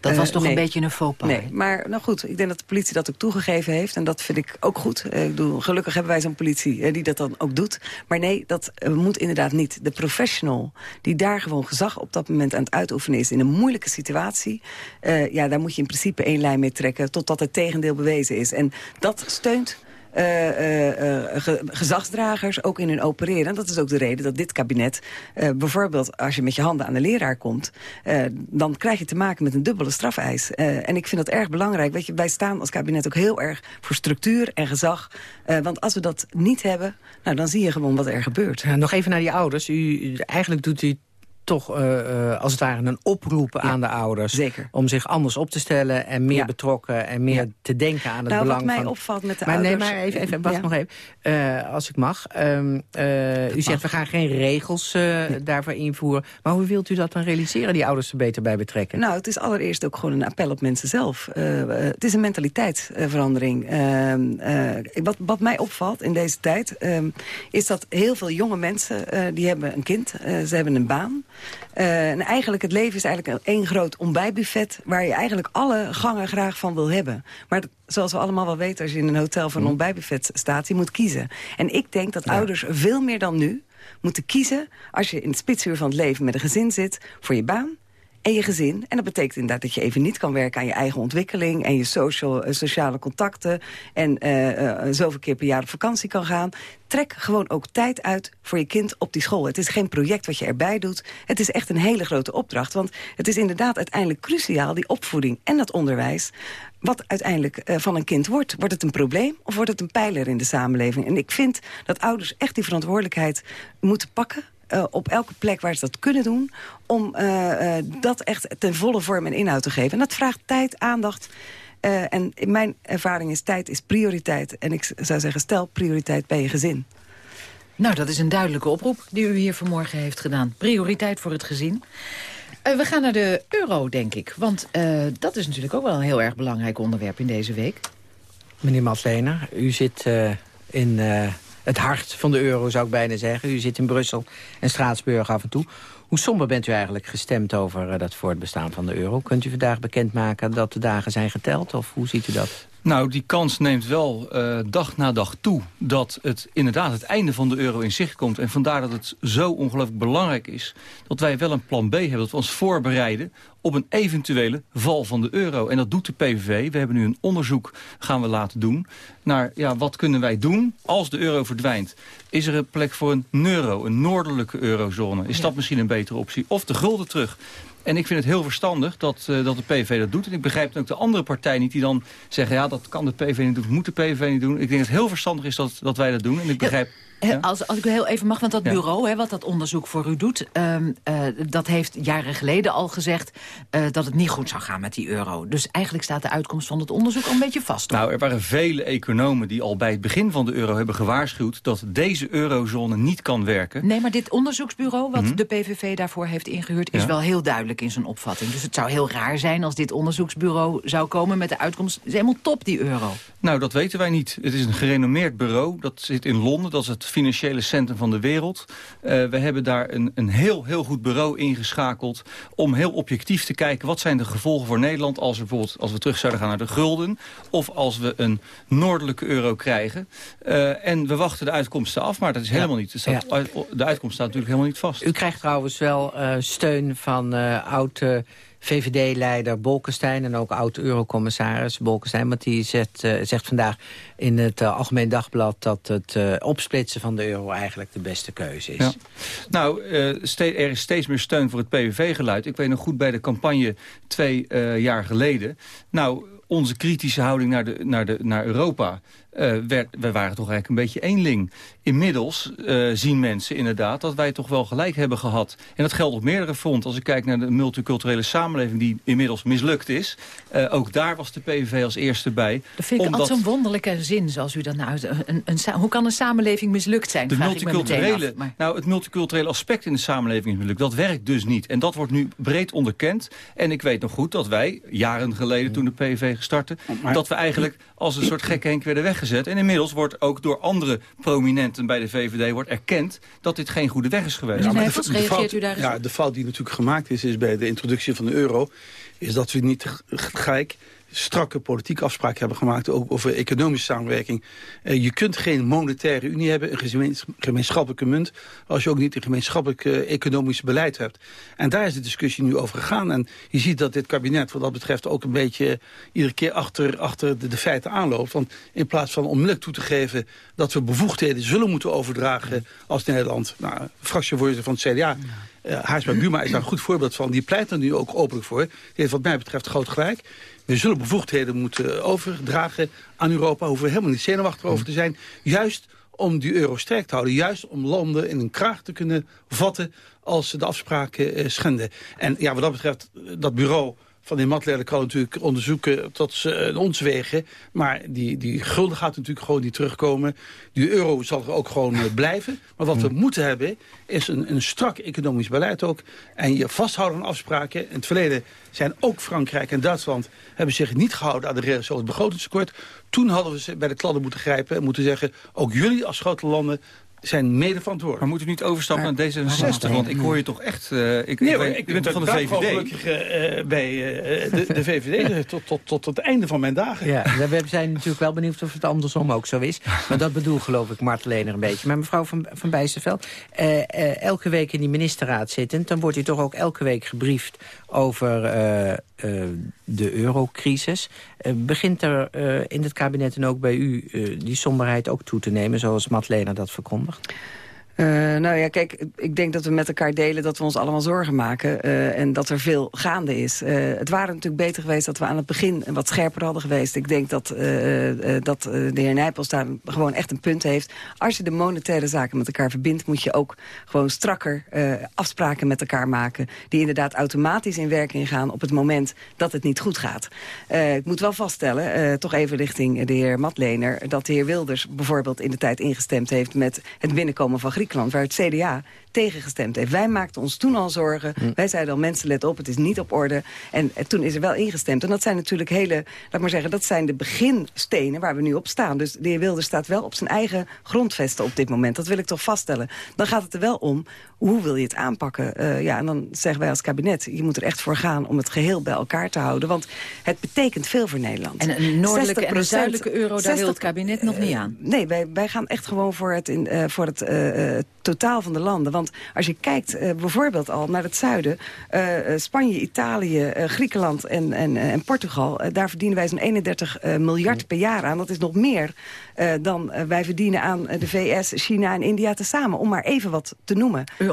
S12: Dat
S15: Eh,
S12: was toch
S15: nee.
S12: een beetje een faux pas?
S15: Nee, maar nou goed, ik denk dat de politie dat ook toegegeven heeft. En dat vind ik ook goed. Eh, ik bedoel, gelukkig hebben wij zo'n politie die dat dan ook doet. Maar nee, dat moet inderdaad niet. De professional die daar gewoon gezag op dat moment aan het uitoefenen is... in een moeilijke situatie, eh, ja, daar moet je in principe één lijn mee trekken... totdat het tegendeel bewezen is. En dat steunt gezagsdragers ook in hun opereren. En dat is ook de reden dat dit kabinet... bijvoorbeeld als je met je handen aan de leraar komt... dan krijg je te maken met een dubbele strafeis. en ik vind dat erg belangrijk. Weet je, wij staan als kabinet ook heel erg voor structuur en gezag. want als we dat niet hebben, nou, dan zie je gewoon wat er gebeurt.
S13: nog even naar die ouders. U, eigenlijk doet u toch uh, als het ware een oproep aan de ouders.
S15: Zeker.
S13: Om zich anders op te stellen en meer betrokken en meer te denken aan het
S15: nou,
S13: belang
S15: wat mij
S13: van...
S15: opvalt met de
S13: maar,
S15: ouders...
S13: Nee, maar even, even wacht nog even. Uh, als ik mag. Um, u zegt, we gaan geen regels daarvoor invoeren. Maar hoe wilt u dat dan realiseren, die ouders er beter bij betrekken?
S15: Nou, het is allereerst ook gewoon een appel op mensen zelf. het is een mentaliteitsverandering. Ehm, wat, wat mij opvalt in deze tijd... Ehm, is dat heel veel jonge mensen, die hebben een kind, ze hebben een baan... Uh, en eigenlijk het leven is eigenlijk één groot ontbijtbuffet... waar je eigenlijk alle gangen graag van wil hebben. Maar zoals we allemaal wel weten, als je in een hotel van een mhm. ontbijtbuffet staat... je moet kiezen. En ik denk dat ouders veel meer dan nu moeten kiezen... als je in het spitsuur van het leven met een gezin zit... voor je baan en je gezin. En dat betekent inderdaad dat je even niet kan werken aan je eigen ontwikkeling... en je social, uh, sociale contacten en uh, uh, zoveel keer per jaar op vakantie kan gaan. Trek gewoon ook tijd uit voor je kind op die school. Het is geen project wat je erbij doet. Het is echt een hele grote opdracht. Want het is inderdaad uiteindelijk cruciaal, die opvoeding en dat onderwijs wat uiteindelijk van een kind wordt. Wordt het een probleem of wordt het een pijler in de samenleving? En ik vind dat ouders echt die verantwoordelijkheid moeten pakken... Uh, op elke plek waar ze dat kunnen doen... om uh, dat echt ten volle vorm en inhoud te geven. En dat vraagt tijd, aandacht... en in mijn ervaring is tijd is prioriteit. En ik zou zeggen, stel prioriteit bij je gezin.
S12: Nou, dat is een duidelijke oproep die u hier vanmorgen heeft gedaan. Prioriteit voor het gezin. we gaan naar de euro, denk ik. Want dat is natuurlijk ook wel een heel erg belangrijk onderwerp in deze week.
S13: Meneer Matlener, u zit in het hart van de euro, zou ik bijna zeggen. U zit in Brussel en Straatsburg af en toe. Hoe somber bent u eigenlijk gestemd over uh, dat voortbestaan van de euro? Kunt u vandaag bekendmaken dat de dagen zijn geteld? Of hoe ziet u dat?
S14: Nou, die kans neemt wel uh, dag na dag toe dat het inderdaad het einde van de euro in zicht komt. En vandaar dat het zo ongelooflijk belangrijk is dat wij wel een plan B hebben. Dat we ons voorbereiden op een eventuele val van de euro. En dat doet de PVV. We hebben nu een onderzoek gaan we laten doen naar ja, wat kunnen wij doen als de euro verdwijnt. Is er een plek voor een euro, een noordelijke eurozone? Is dat misschien een betere optie? Of de gulden terug? En ik vind het heel verstandig dat, uh, dat de PV dat doet. En ik begrijp ook de andere partij niet die dan zeggen... ja, dat kan de PV niet doen, moet de PV niet doen. Ik denk dat het heel verstandig is dat, dat wij dat doen. En ik begrijp...
S12: Als, als ik heel even mag, want dat bureau, hè, wat dat onderzoek voor u doet... Um, uh, dat heeft jaren geleden al gezegd uh, dat het niet goed zou gaan met die euro. Dus eigenlijk staat de uitkomst van het onderzoek al een beetje vast.
S14: Nou, er waren vele economen die al bij het begin van de euro hebben gewaarschuwd... dat deze eurozone niet kan werken.
S12: Nee, maar dit onderzoeksbureau, wat mm -hmm. de PVV daarvoor heeft ingehuurd... is ja. wel heel duidelijk in zijn opvatting. Dus het zou heel raar zijn als dit onderzoeksbureau zou komen... met de uitkomst, het is helemaal top, die euro.
S14: Nou, dat weten wij niet. Het is een gerenommeerd bureau, dat zit in Londen, dat is het financiële centrum van de wereld. Uh, we hebben daar een, een heel, heel goed bureau ingeschakeld... om heel objectief te kijken wat zijn de gevolgen voor Nederland... als, we bijvoorbeeld, als we terug zouden gaan naar de gulden... of als we een noordelijke euro krijgen. Uh, en we wachten de uitkomsten af, maar dat is helemaal niet. Staat, ja. De uitkomst staat natuurlijk helemaal niet vast.
S13: U krijgt trouwens wel uh, steun van oud VVD-leider Bolkestein en ook oud-eurocommissaris Bolkestein. Want die zegt, zegt vandaag in het uh, Algemeen Dagblad dat het uh, opsplitsen van de euro eigenlijk de beste keuze is. Ja.
S14: Nou, er is steeds meer steun voor het PVV-geluid. Ik weet nog goed bij de campagne twee jaar geleden. Nou, onze kritische houding naar, de, naar, de, naar Europa... Uh, werd, we waren toch eigenlijk een beetje eenling. Inmiddels uh, zien mensen inderdaad dat wij toch wel gelijk hebben gehad. En dat geldt op meerdere fronten. Als ik kijk naar de multiculturele samenleving die inmiddels mislukt is. Uh, ook daar was de PVV als eerste bij.
S12: Dat vind ik omdat... altijd zo'n wonderlijke zin, zoals u dat nou... Een, een, een, hoe kan een samenleving mislukt zijn,
S14: de multiculturele,
S12: af, maar...
S14: Nou, het multiculturele aspect in de samenleving is mislukt. Dat werkt dus niet. En dat wordt nu breed onderkend. En ik weet nog goed dat wij, jaren geleden toen de PVV gestartte... Maar... dat we eigenlijk als een soort gekke henk werden weggezet. En inmiddels wordt ook door andere prominenten bij de VVD wordt erkend dat dit geen goede weg is geweest.
S12: Ja, maar de, de, fout, u daar
S16: ja, de fout die natuurlijk gemaakt is, is bij de introductie van de euro, is dat we niet gelijk strakke politieke afspraken hebben gemaakt... ook over economische samenwerking. Uh, je kunt geen monetaire unie hebben, een gemeenschappelijke munt... als je ook niet een gemeenschappelijk uh, economisch beleid hebt. En daar is de discussie nu over gegaan. En je ziet dat dit kabinet wat dat betreft ook een beetje... iedere keer achter, achter de, de feiten aanloopt. Want in plaats van onmiddellijk toe te geven... dat we bevoegdheden zullen moeten overdragen als Nederland... Nou, fractievoorzitter van het CDA... Uh, Haarsma Buma is daar een goed voorbeeld van. Die pleit er nu ook openlijk voor. Die heeft wat mij betreft groot gelijk. We zullen bevoegdheden moeten overdragen aan Europa. Hoeven we helemaal niet zenuwachtig over te zijn. Juist om die euro sterk te houden. Juist om landen in een kraag te kunnen vatten als ze de afspraken uh, schenden. En ja, wat dat betreft, dat bureau van die matleden kan natuurlijk onderzoeken tot ze ons wegen. Maar die, die gulden gaat natuurlijk gewoon niet terugkomen. Die euro zal er ook gewoon uh, blijven. Maar wat we moeten hebben is een, een strak economisch beleid ook. En je vasthouden aan afspraken. In het verleden zijn ook Frankrijk en Duitsland... hebben zich niet gehouden aan de regels over het begrotingstekort. Toen hadden we ze bij de kladden moeten grijpen en moeten zeggen... ook jullie als grote landen zijn mede verantwoordelijk.
S14: Maar moet u niet overstappen naar D66? Want ik hoor je toch echt... Uh, ik,
S16: nee,
S14: ik, ben,
S16: ik
S14: ben toch van de VVD?
S16: gelukkig uh, bij uh, de, de, VVD (laughs) tot, tot, tot het einde van mijn dagen.
S13: Ja, we zijn natuurlijk wel benieuwd of het andersom ook zo is. Maar dat bedoel geloof ik Martelener een beetje. Maar mevrouw Van, van Bijsterveld, elke week in die ministerraad zittend... dan wordt u toch ook elke week gebriefd over de eurocrisis. begint er in het kabinet en ook bij u die somberheid ook toe te nemen... zoals Madeleine dat verkondigt?
S15: Uh, nou ja, kijk, ik denk dat we met elkaar delen dat we ons allemaal zorgen maken. Uh, en dat er veel gaande is. Uh, het waren natuurlijk beter geweest dat we aan het begin wat scherper hadden geweest. Ik denk dat, dat de heer Nijpels daar gewoon echt een punt heeft. Als je de monetaire zaken met elkaar verbindt... moet je ook gewoon strakker afspraken met elkaar maken... die inderdaad automatisch in werking gaan op het moment dat het niet goed gaat. ik moet wel vaststellen, toch even richting de heer Matlener... dat de heer Wilders bijvoorbeeld in de tijd ingestemd heeft... met het binnenkomen van Griekenland waar het CDA tegengestemd heeft. Wij maakten ons toen al zorgen. Hm. Wij zeiden al, mensen let op, het is niet op orde. En, en, toen is er wel ingestemd. En dat zijn natuurlijk hele, laat maar zeggen, dat zijn de beginstenen waar we nu op staan. Dus de heer Wilder staat wel op zijn eigen grondvesten op dit moment. Dat wil ik toch vaststellen. Dan gaat het er wel om, hoe wil je het aanpakken? Uh, ja, en dan zeggen wij als kabinet, je moet er echt voor gaan om het geheel bij elkaar te houden. Want het betekent veel voor Nederland.
S12: En een noordelijke en een zuidelijke euro, daar 60, wil het kabinet nog niet aan.
S15: Uh, nee, wij, wij gaan echt gewoon voor het, in, uh, voor het totaal van de landen. Want als je kijkt uh, bijvoorbeeld al naar het zuiden... Uh, Spanje, Italië, uh, Griekenland en, en, en Portugal... daar verdienen wij zo'n 31 miljard per jaar aan. Dat is nog meer dan wij verdienen aan de VS, China en India tezamen. Om maar even wat te noemen. 60%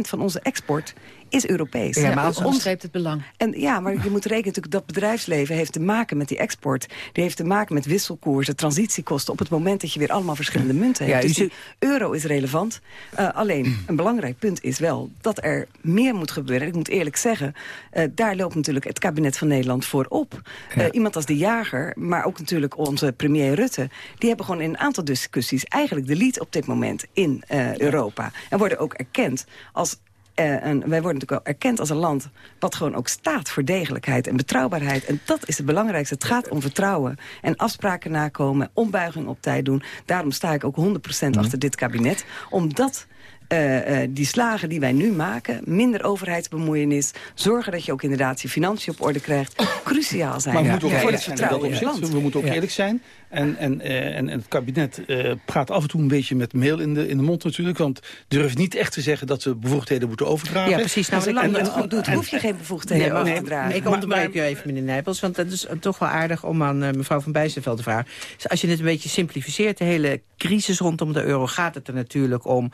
S15: van onze export is Europees.
S12: Ja, maar ons streept het belang.
S15: En ja, maar je moet rekenen natuurlijk dat bedrijfsleven heeft te maken met die export. Die heeft te maken met wisselkoersen, transitiekosten... op het moment dat je weer allemaal verschillende munten hebt. Ja, dus die euro is relevant. Uh, alleen, een belangrijk punt is wel dat er meer moet gebeuren. Ik moet eerlijk zeggen, uh, daar loopt natuurlijk het kabinet van Nederland voor op. Uh, iemand als de jager, maar ook natuurlijk onze premier Rutte... die hebben gewoon in een aantal discussies eigenlijk de lead op dit moment in Europa. En worden ook erkend als uh, en wij worden natuurlijk wel erkend als een land... wat gewoon ook staat voor degelijkheid en betrouwbaarheid. En dat is het belangrijkste. Het gaat om vertrouwen en afspraken nakomen, ombuiging op tijd doen. Daarom sta ik ook 100% mm. achter dit kabinet. Omdat uh, uh, die slagen die wij nu maken, minder overheidsbemoeienis... zorgen dat je ook inderdaad je financiën op orde krijgt, cruciaal zijn.
S16: Maar we moeten ook voor het vertrouwen in het land. We moeten ook eerlijk zijn. En, en, uh, en, het kabinet uh, praat af en toe een beetje met meel in de, in de mond natuurlijk. Want durft niet echt te zeggen dat ze bevoegdheden moeten overdragen.
S15: Ja, precies. Nou, als het goed doet, hoef je geen bevoegdheden nee, over te dragen.
S13: Ik onderbreek u even, meneer Nijpels. Want dat is toch wel aardig om aan uh, mevrouw Van Bijsterveld te vragen. Dus als je het een beetje simplificeert, de hele crisis rondom de euro... gaat het er natuurlijk om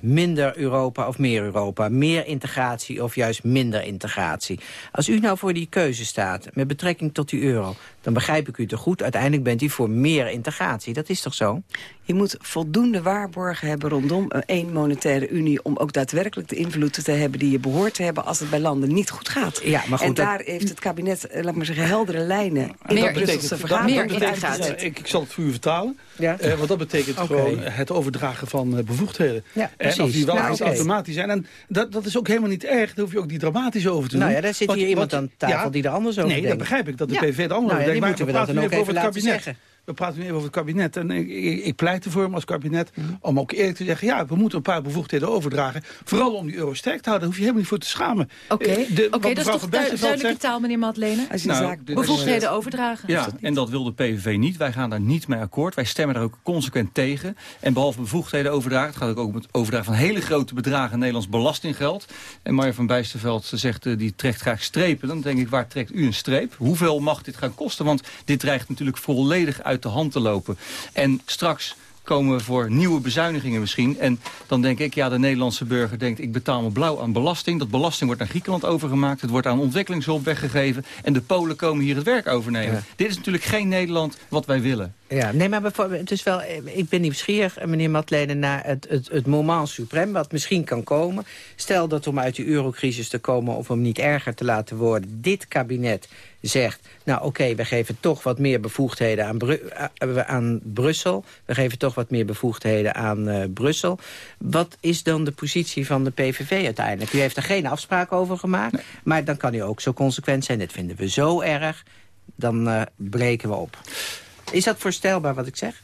S13: minder Europa of meer Europa. Meer integratie of juist minder integratie. Als u nou voor die keuze staat met betrekking tot die euro... dan begrijp ik u te goed. Uiteindelijk bent u voor meer integratie. Dat is toch zo?
S15: Je moet voldoende waarborgen hebben rondom één monetaire unie... om ook daadwerkelijk de invloed te hebben die je behoort te hebben... als het bij landen niet goed gaat.
S13: Ja, maar goed,
S15: en daar heeft het kabinet, laat ik maar zeggen, heldere lijnen... in
S16: meer,
S15: de Brusselse vergadering.
S16: Ik, ik zal het voor u vertalen. Ja? Uh, want dat betekent okay. gewoon het overdragen van bevoegdheden.
S13: Ja,
S16: en als die wel nou, okay. automatisch zijn. En dat, dat is ook helemaal niet erg. Daar hoef je ook niet dramatisch over te doen.
S13: Nou ja, daar zit hier iemand aan tafel ja, die er anders over
S16: nee,
S13: denkt.
S16: dat begrijp ik. Dat de PV er anders
S13: nou
S16: over
S13: denkt. moeten we dat dan ook even laten zeggen.
S16: We praten nu even over het kabinet. En ik, ik, ik pleit ervoor om als kabinet om ook eerlijk te zeggen... ja, we moeten een paar bevoegdheden overdragen. Vooral om die euro sterk te houden. Daar hoef je helemaal niet voor te schamen.
S12: Oké,
S16: Eh,
S12: Oké, dat is toch duidelijke
S16: zegt-
S12: taal, meneer Madlene?
S15: Als
S14: Nou,
S15: zaak
S14: dit-
S12: Bevoegdheden overdragen.
S14: Ja, en dat wil de PVV niet. Wij gaan daar niet mee akkoord. Wij stemmen daar ook consequent tegen. En behalve bevoegdheden overdragen... het gaat ook om het overdragen van hele grote bedragen... Nederlands belastinggeld. En Marja van Bijsterveld zegt, eh, die trekt graag strepen. Dan denk ik, waar trekt u een streep? Hoeveel mag dit gaan kosten? Want dit dreigt natuurlijk volledig uit de hand te lopen. En straks komen we voor nieuwe bezuinigingen misschien. En dan denk ik, ja, de Nederlandse burger denkt... ik betaal me blauw aan belasting. Dat belasting wordt naar Griekenland overgemaakt. Het wordt aan ontwikkelingshulp weggegeven. En de Polen komen hier het werk overnemen.
S13: Ja.
S14: Dit is natuurlijk geen Nederland wat wij willen.
S13: Ja, nee, maar bijvoorbeeld, het is wel, ik ben nieuwsgierig, meneer Matleden, naar het, het, het moment suprem, wat misschien kan komen. Stel dat om uit die eurocrisis te komen of om niet erger te laten worden, dit kabinet zegt, nou oké, we geven toch wat meer bevoegdheden aan, Bru eh, aan Brussel. We geven toch wat meer bevoegdheden aan eh, Brussel. Wat is dan de positie van de PVV uiteindelijk? U heeft er geen afspraak over gemaakt, maar dan kan u ook zo consequent zijn. Dit vinden we zo erg, dan eh, breken we op. Is dat voorstelbaar wat ik zeg?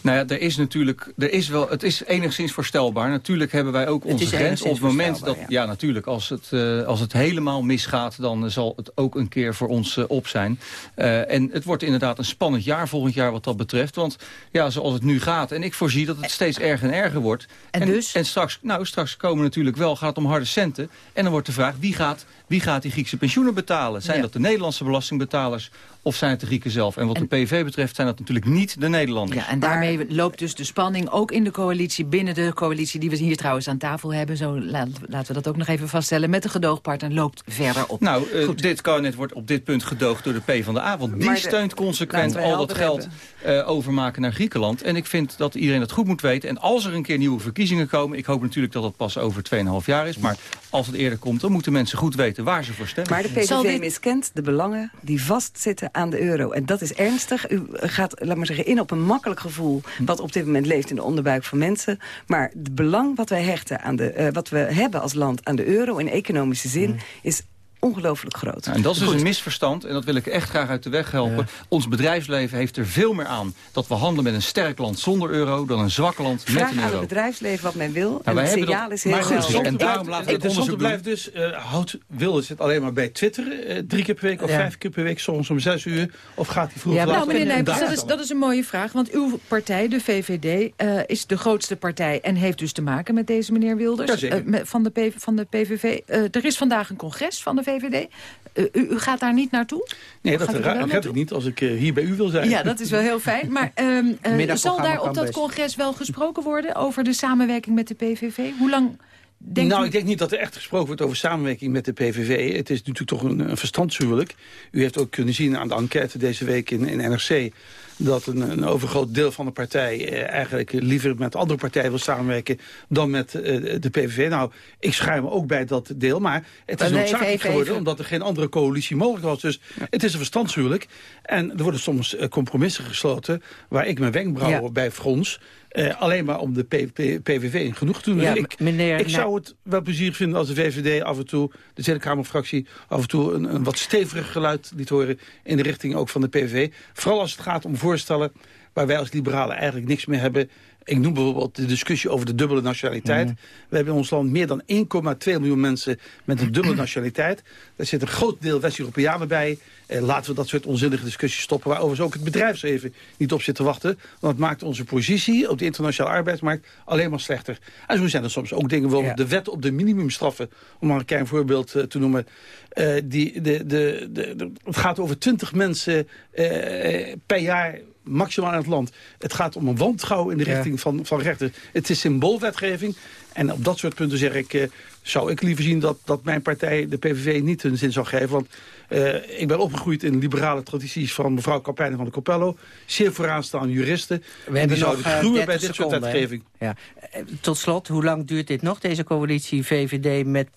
S14: Nou ja, er is natuurlijk, er is wel, het is enigszins voorstelbaar. Natuurlijk hebben wij ook onze grens. Op het moment dat, ja. natuurlijk, als het, eh, als het helemaal misgaat, dan zal het ook een keer voor ons eh, op zijn. Eh, en het wordt inderdaad een spannend jaar volgend jaar wat dat betreft. Want ja, zoals het nu gaat, en ik voorzie dat het steeds erger en erger wordt.
S12: En dus?
S14: En straks, nou, straks komen natuurlijk wel, gaat het om harde centen. En dan wordt de vraag, wie gaat, wie gaat die Griekse pensioenen betalen? Zijn
S12: Ja.
S14: dat de Nederlandse belastingbetalers of zijn het de Grieken zelf? En wat de PV betreft zijn dat natuurlijk niet de Nederlanders.
S12: Ja, en daarmee loopt dus de spanning ook in de coalitie, binnen de coalitie die we hier trouwens aan tafel hebben. Zo la- laten we dat ook nog even vaststellen. Met de gedoogpartner loopt verder op.
S14: Nou, eh, dit kabinet wordt op dit punt gedoogd door de PvdA. Want die
S15: Maar de-
S14: steunt consequent al dat geld eh, overmaken naar Griekenland. En ik vind dat iedereen dat goed moet weten. En als er een keer nieuwe verkiezingen komen... ik hoop natuurlijk dat dat pas over 2,5 jaar is... maar als het eerder komt, dan moeten mensen goed weten waar ze voor stemmen.
S15: Maar de PVV miskent de belangen die vastzitten aan de euro. En dat is ernstig. U gaat, laat maar zeggen, in op een makkelijk gevoel... wat op dit moment leeft in de onderbuik van mensen. Maar het belang wat wij hechten aan de, eh, wat we hebben als land aan de euro... in economische zin, is ongelooflijk groot.
S14: Nou, en dat is dus
S15: Goed.
S14: een misverstand en dat wil ik echt graag uit de weg helpen. Ons bedrijfsleven heeft er veel meer aan dat we handelen met een sterk land zonder euro... dan een zwak land met
S15: Vraag
S14: een
S15: aan het
S14: euro.
S15: bedrijfsleven wat men wil. en
S14: wij
S15: het signaal
S14: dat-
S15: is heel
S14: goed, en daarom laten we het onderzoek
S16: blijft dus, eh houdt Wilders het alleen maar bij Twitter... eh, drie keer per week of
S13: Ja.
S16: vijf keer per week, soms om zes uur... of gaat hij vroeger
S13: Ja,
S12: Nou, meneer
S16: dag
S12: dat is, dat is een mooie vraag. Want uw partij, de VVD, eh, is de grootste partij... en heeft dus te maken met deze meneer Wilders eh, van, de PV, van de PVV. Er is vandaag een congres van de VVD. Eh, u, u gaat daar niet naartoe?
S16: Nee, dat
S12: gaat
S16: red ik niet als ik eh, hier bij u wil zijn.
S12: Ja, dat is wel heel fijn. Maar ehm, eh, zal daar op dat
S13: best.
S12: congres wel gesproken worden... over de samenwerking met de PVV? Hoe lang denkt
S16: nou,
S12: u...
S16: ik denk niet dat er echt gesproken wordt over samenwerking met de PVV. Het is natuurlijk toch een, een verstandshuwelijk. U heeft ook kunnen zien aan de enquête deze week in, in NRC dat een, een overgroot deel van de partij eh, eigenlijk liever met andere partijen wil samenwerken dan met eh, de PVV. Nou, ik schuim me ook bij dat deel, maar het is noodzakelijk geworden omdat er geen andere coalitie mogelijk was. Dus het is een verstandshuwelijk. En er worden soms eh, compromissen gesloten waar ik mijn wenkbrauwen
S13: Ja.
S16: bij frons. Eh, alleen maar om de PVV genoeg te doen.
S13: Ja,
S16: Dus ik,
S13: meneer
S16: ik zou het wel plezier vinden als de VVD af en toe, de Tweede Kamerfractie, af en toe een, een wat steviger geluid liet horen in de richting ook van de PVV. Vooral als het gaat om voorstellen waar wij als liberalen eigenlijk niks meer hebben. Ik noem bijvoorbeeld de discussie over de dubbele nationaliteit. We hebben in ons land meer dan 1,2 miljoen mensen met een dubbele (clears throat) nationaliteit. Daar zit een groot deel West-Europeanen bij. Eh, laten we dat soort onzinnige discussies stoppen. Waar overigens ook het bedrijfsleven niet op zit te wachten. Want het maakt onze positie op de internationale arbeidsmarkt alleen maar slechter. En zo zijn er soms ook dingen, bijvoorbeeld de wet op de minimumstraffen. Om maar een klein voorbeeld eh, te noemen. Eh, die, de, de, de, de- het gaat over 20 mensen eh, per jaar maximaal in het land. Het gaat om een wantrouwen in de
S13: Ja.
S16: richting van, van rechters. Het is symboolwetgeving. En op dat soort punten zeg ik, eh, zou ik liever zien dat, dat mijn partij, de PVV, niet hun zin zou geven. Want eh, ik ben opgegroeid in liberale tradities van mevrouw Kapijn van de Capello. Zeer vooraanstaande juristen.
S13: We
S16: en die zouden
S13: eh,
S16: gruwen bij
S13: 30
S16: dit soort
S13: seconden,
S16: wetgeving.
S13: Ja. Tot slot, hoe lang duurt dit nog, deze coalitie VVD met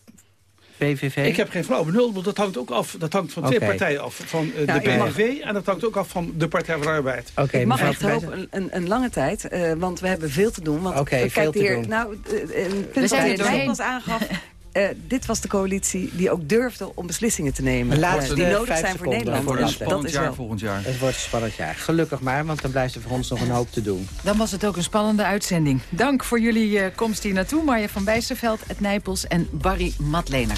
S13: PVV?
S16: Ik heb geen flauw benul, want dat hangt ook af. Dat hangt van twee
S13: Oké.
S16: partijen af. Van eh,
S15: Nou,
S16: de PVV en dat hangt ook af van de Partij van de Arbeid.
S13: Oké,
S15: ik mag echt hopen een, een, lange tijd, eh, want we hebben veel te doen. Want
S13: Oké,
S15: eh,
S13: veel te
S15: heer,
S13: doen.
S15: Nou, eh, een punt
S12: zijn
S15: wat de
S12: er.
S15: Nijpels aangaf. (laughs) eh, dit was de coalitie die ook durfde om beslissingen te nemen.
S13: Laatste
S15: eh, die nodig zijn voor Nederland.
S13: voor
S15: Dat, is
S14: jaar,
S15: wel.
S14: volgend jaar.
S13: Het wordt een spannend jaar. Gelukkig maar, want dan blijft er voor ons nog een hoop te doen.
S12: Dan was het ook een spannende uitzending. Dank voor jullie eh, komst hier naartoe. Marja van Bijsterveld, Ed Nijpels en Barry Matlener.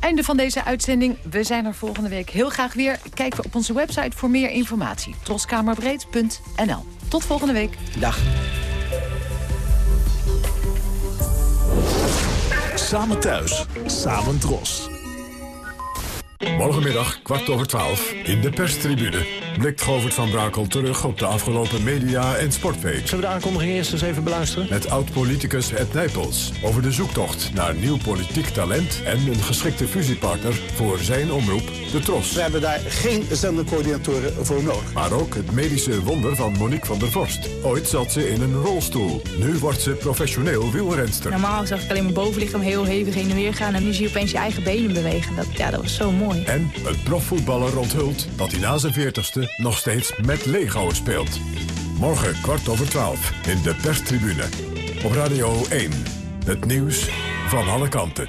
S12: Einde van deze uitzending. We zijn er volgende week heel graag weer. Kijk op onze website voor meer informatie. troskamerbreed.nl. Tot volgende week.
S13: Dag.
S11: Samen thuis, samen dros. Morgenmiddag, kwart over twaalf, in de perstribune... blikt Govert van Brakel terug op de afgelopen media- en sportweek.
S24: Zullen we de aankondiging eerst eens even beluisteren?
S11: Met oud-politicus Ed Nijpels over de zoektocht naar nieuw politiek talent... en een geschikte fusiepartner voor zijn omroep, de Tros.
S24: We hebben daar geen zendercoördinatoren voor nodig.
S11: Maar ook het medische wonder van Monique van der Vorst. Ooit zat ze in een rolstoel. Nu wordt ze professioneel wielrenster.
S25: Normaal zag ik alleen mijn bovenlichaam heel hevig heen en weer gaan. En nu zie je opeens je eigen benen bewegen. Dat, ja, dat was zo mooi.
S11: En een profvoetballer onthult dat hij na zijn veertigste nog steeds met Lego speelt. Morgen kwart over twaalf in de perstribune. Op Radio 1. Het nieuws van alle kanten.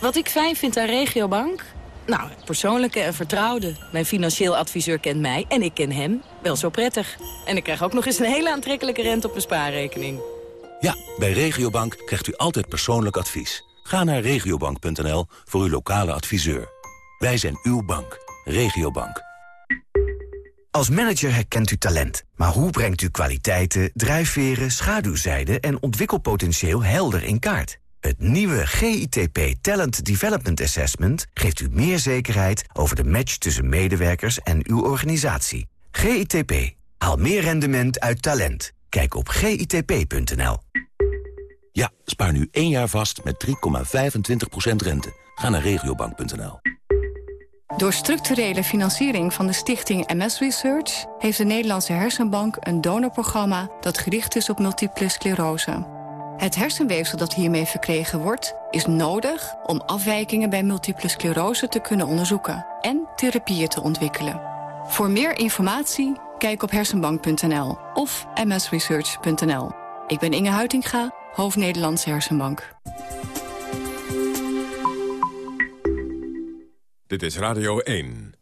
S26: Wat ik fijn vind aan Regiobank? Nou, het persoonlijke en vertrouwde. Mijn financieel adviseur kent mij en ik ken hem wel zo prettig. En ik krijg ook nog eens een hele aantrekkelijke rente op mijn spaarrekening.
S27: Ja, bij Regiobank krijgt u altijd persoonlijk advies. Ga naar regiobank.nl voor uw lokale adviseur. Wij zijn uw bank. Regiobank.
S28: Als manager herkent u talent. Maar hoe brengt u kwaliteiten, drijfveren, schaduwzijden en ontwikkelpotentieel helder in kaart? Het nieuwe GITP Talent Development Assessment geeft u meer zekerheid over de match tussen medewerkers en uw organisatie. GITP. Haal meer rendement uit talent. Kijk op gitp.nl.
S27: Ja, spaar nu één jaar vast met 3,25% rente. Ga naar regiobank.nl.
S29: Door structurele financiering van de stichting MS Research... heeft de Nederlandse Hersenbank een donorprogramma... dat gericht is op multiple sclerose. Het hersenweefsel dat hiermee verkregen wordt... is nodig om afwijkingen bij multiple sclerose te kunnen onderzoeken... en therapieën te ontwikkelen. Voor meer informatie, kijk op hersenbank.nl of msresearch.nl. Ik ben Inge Huitinga, hoofd Nederlandse Hersenbank.
S11: Dit is Radio 1.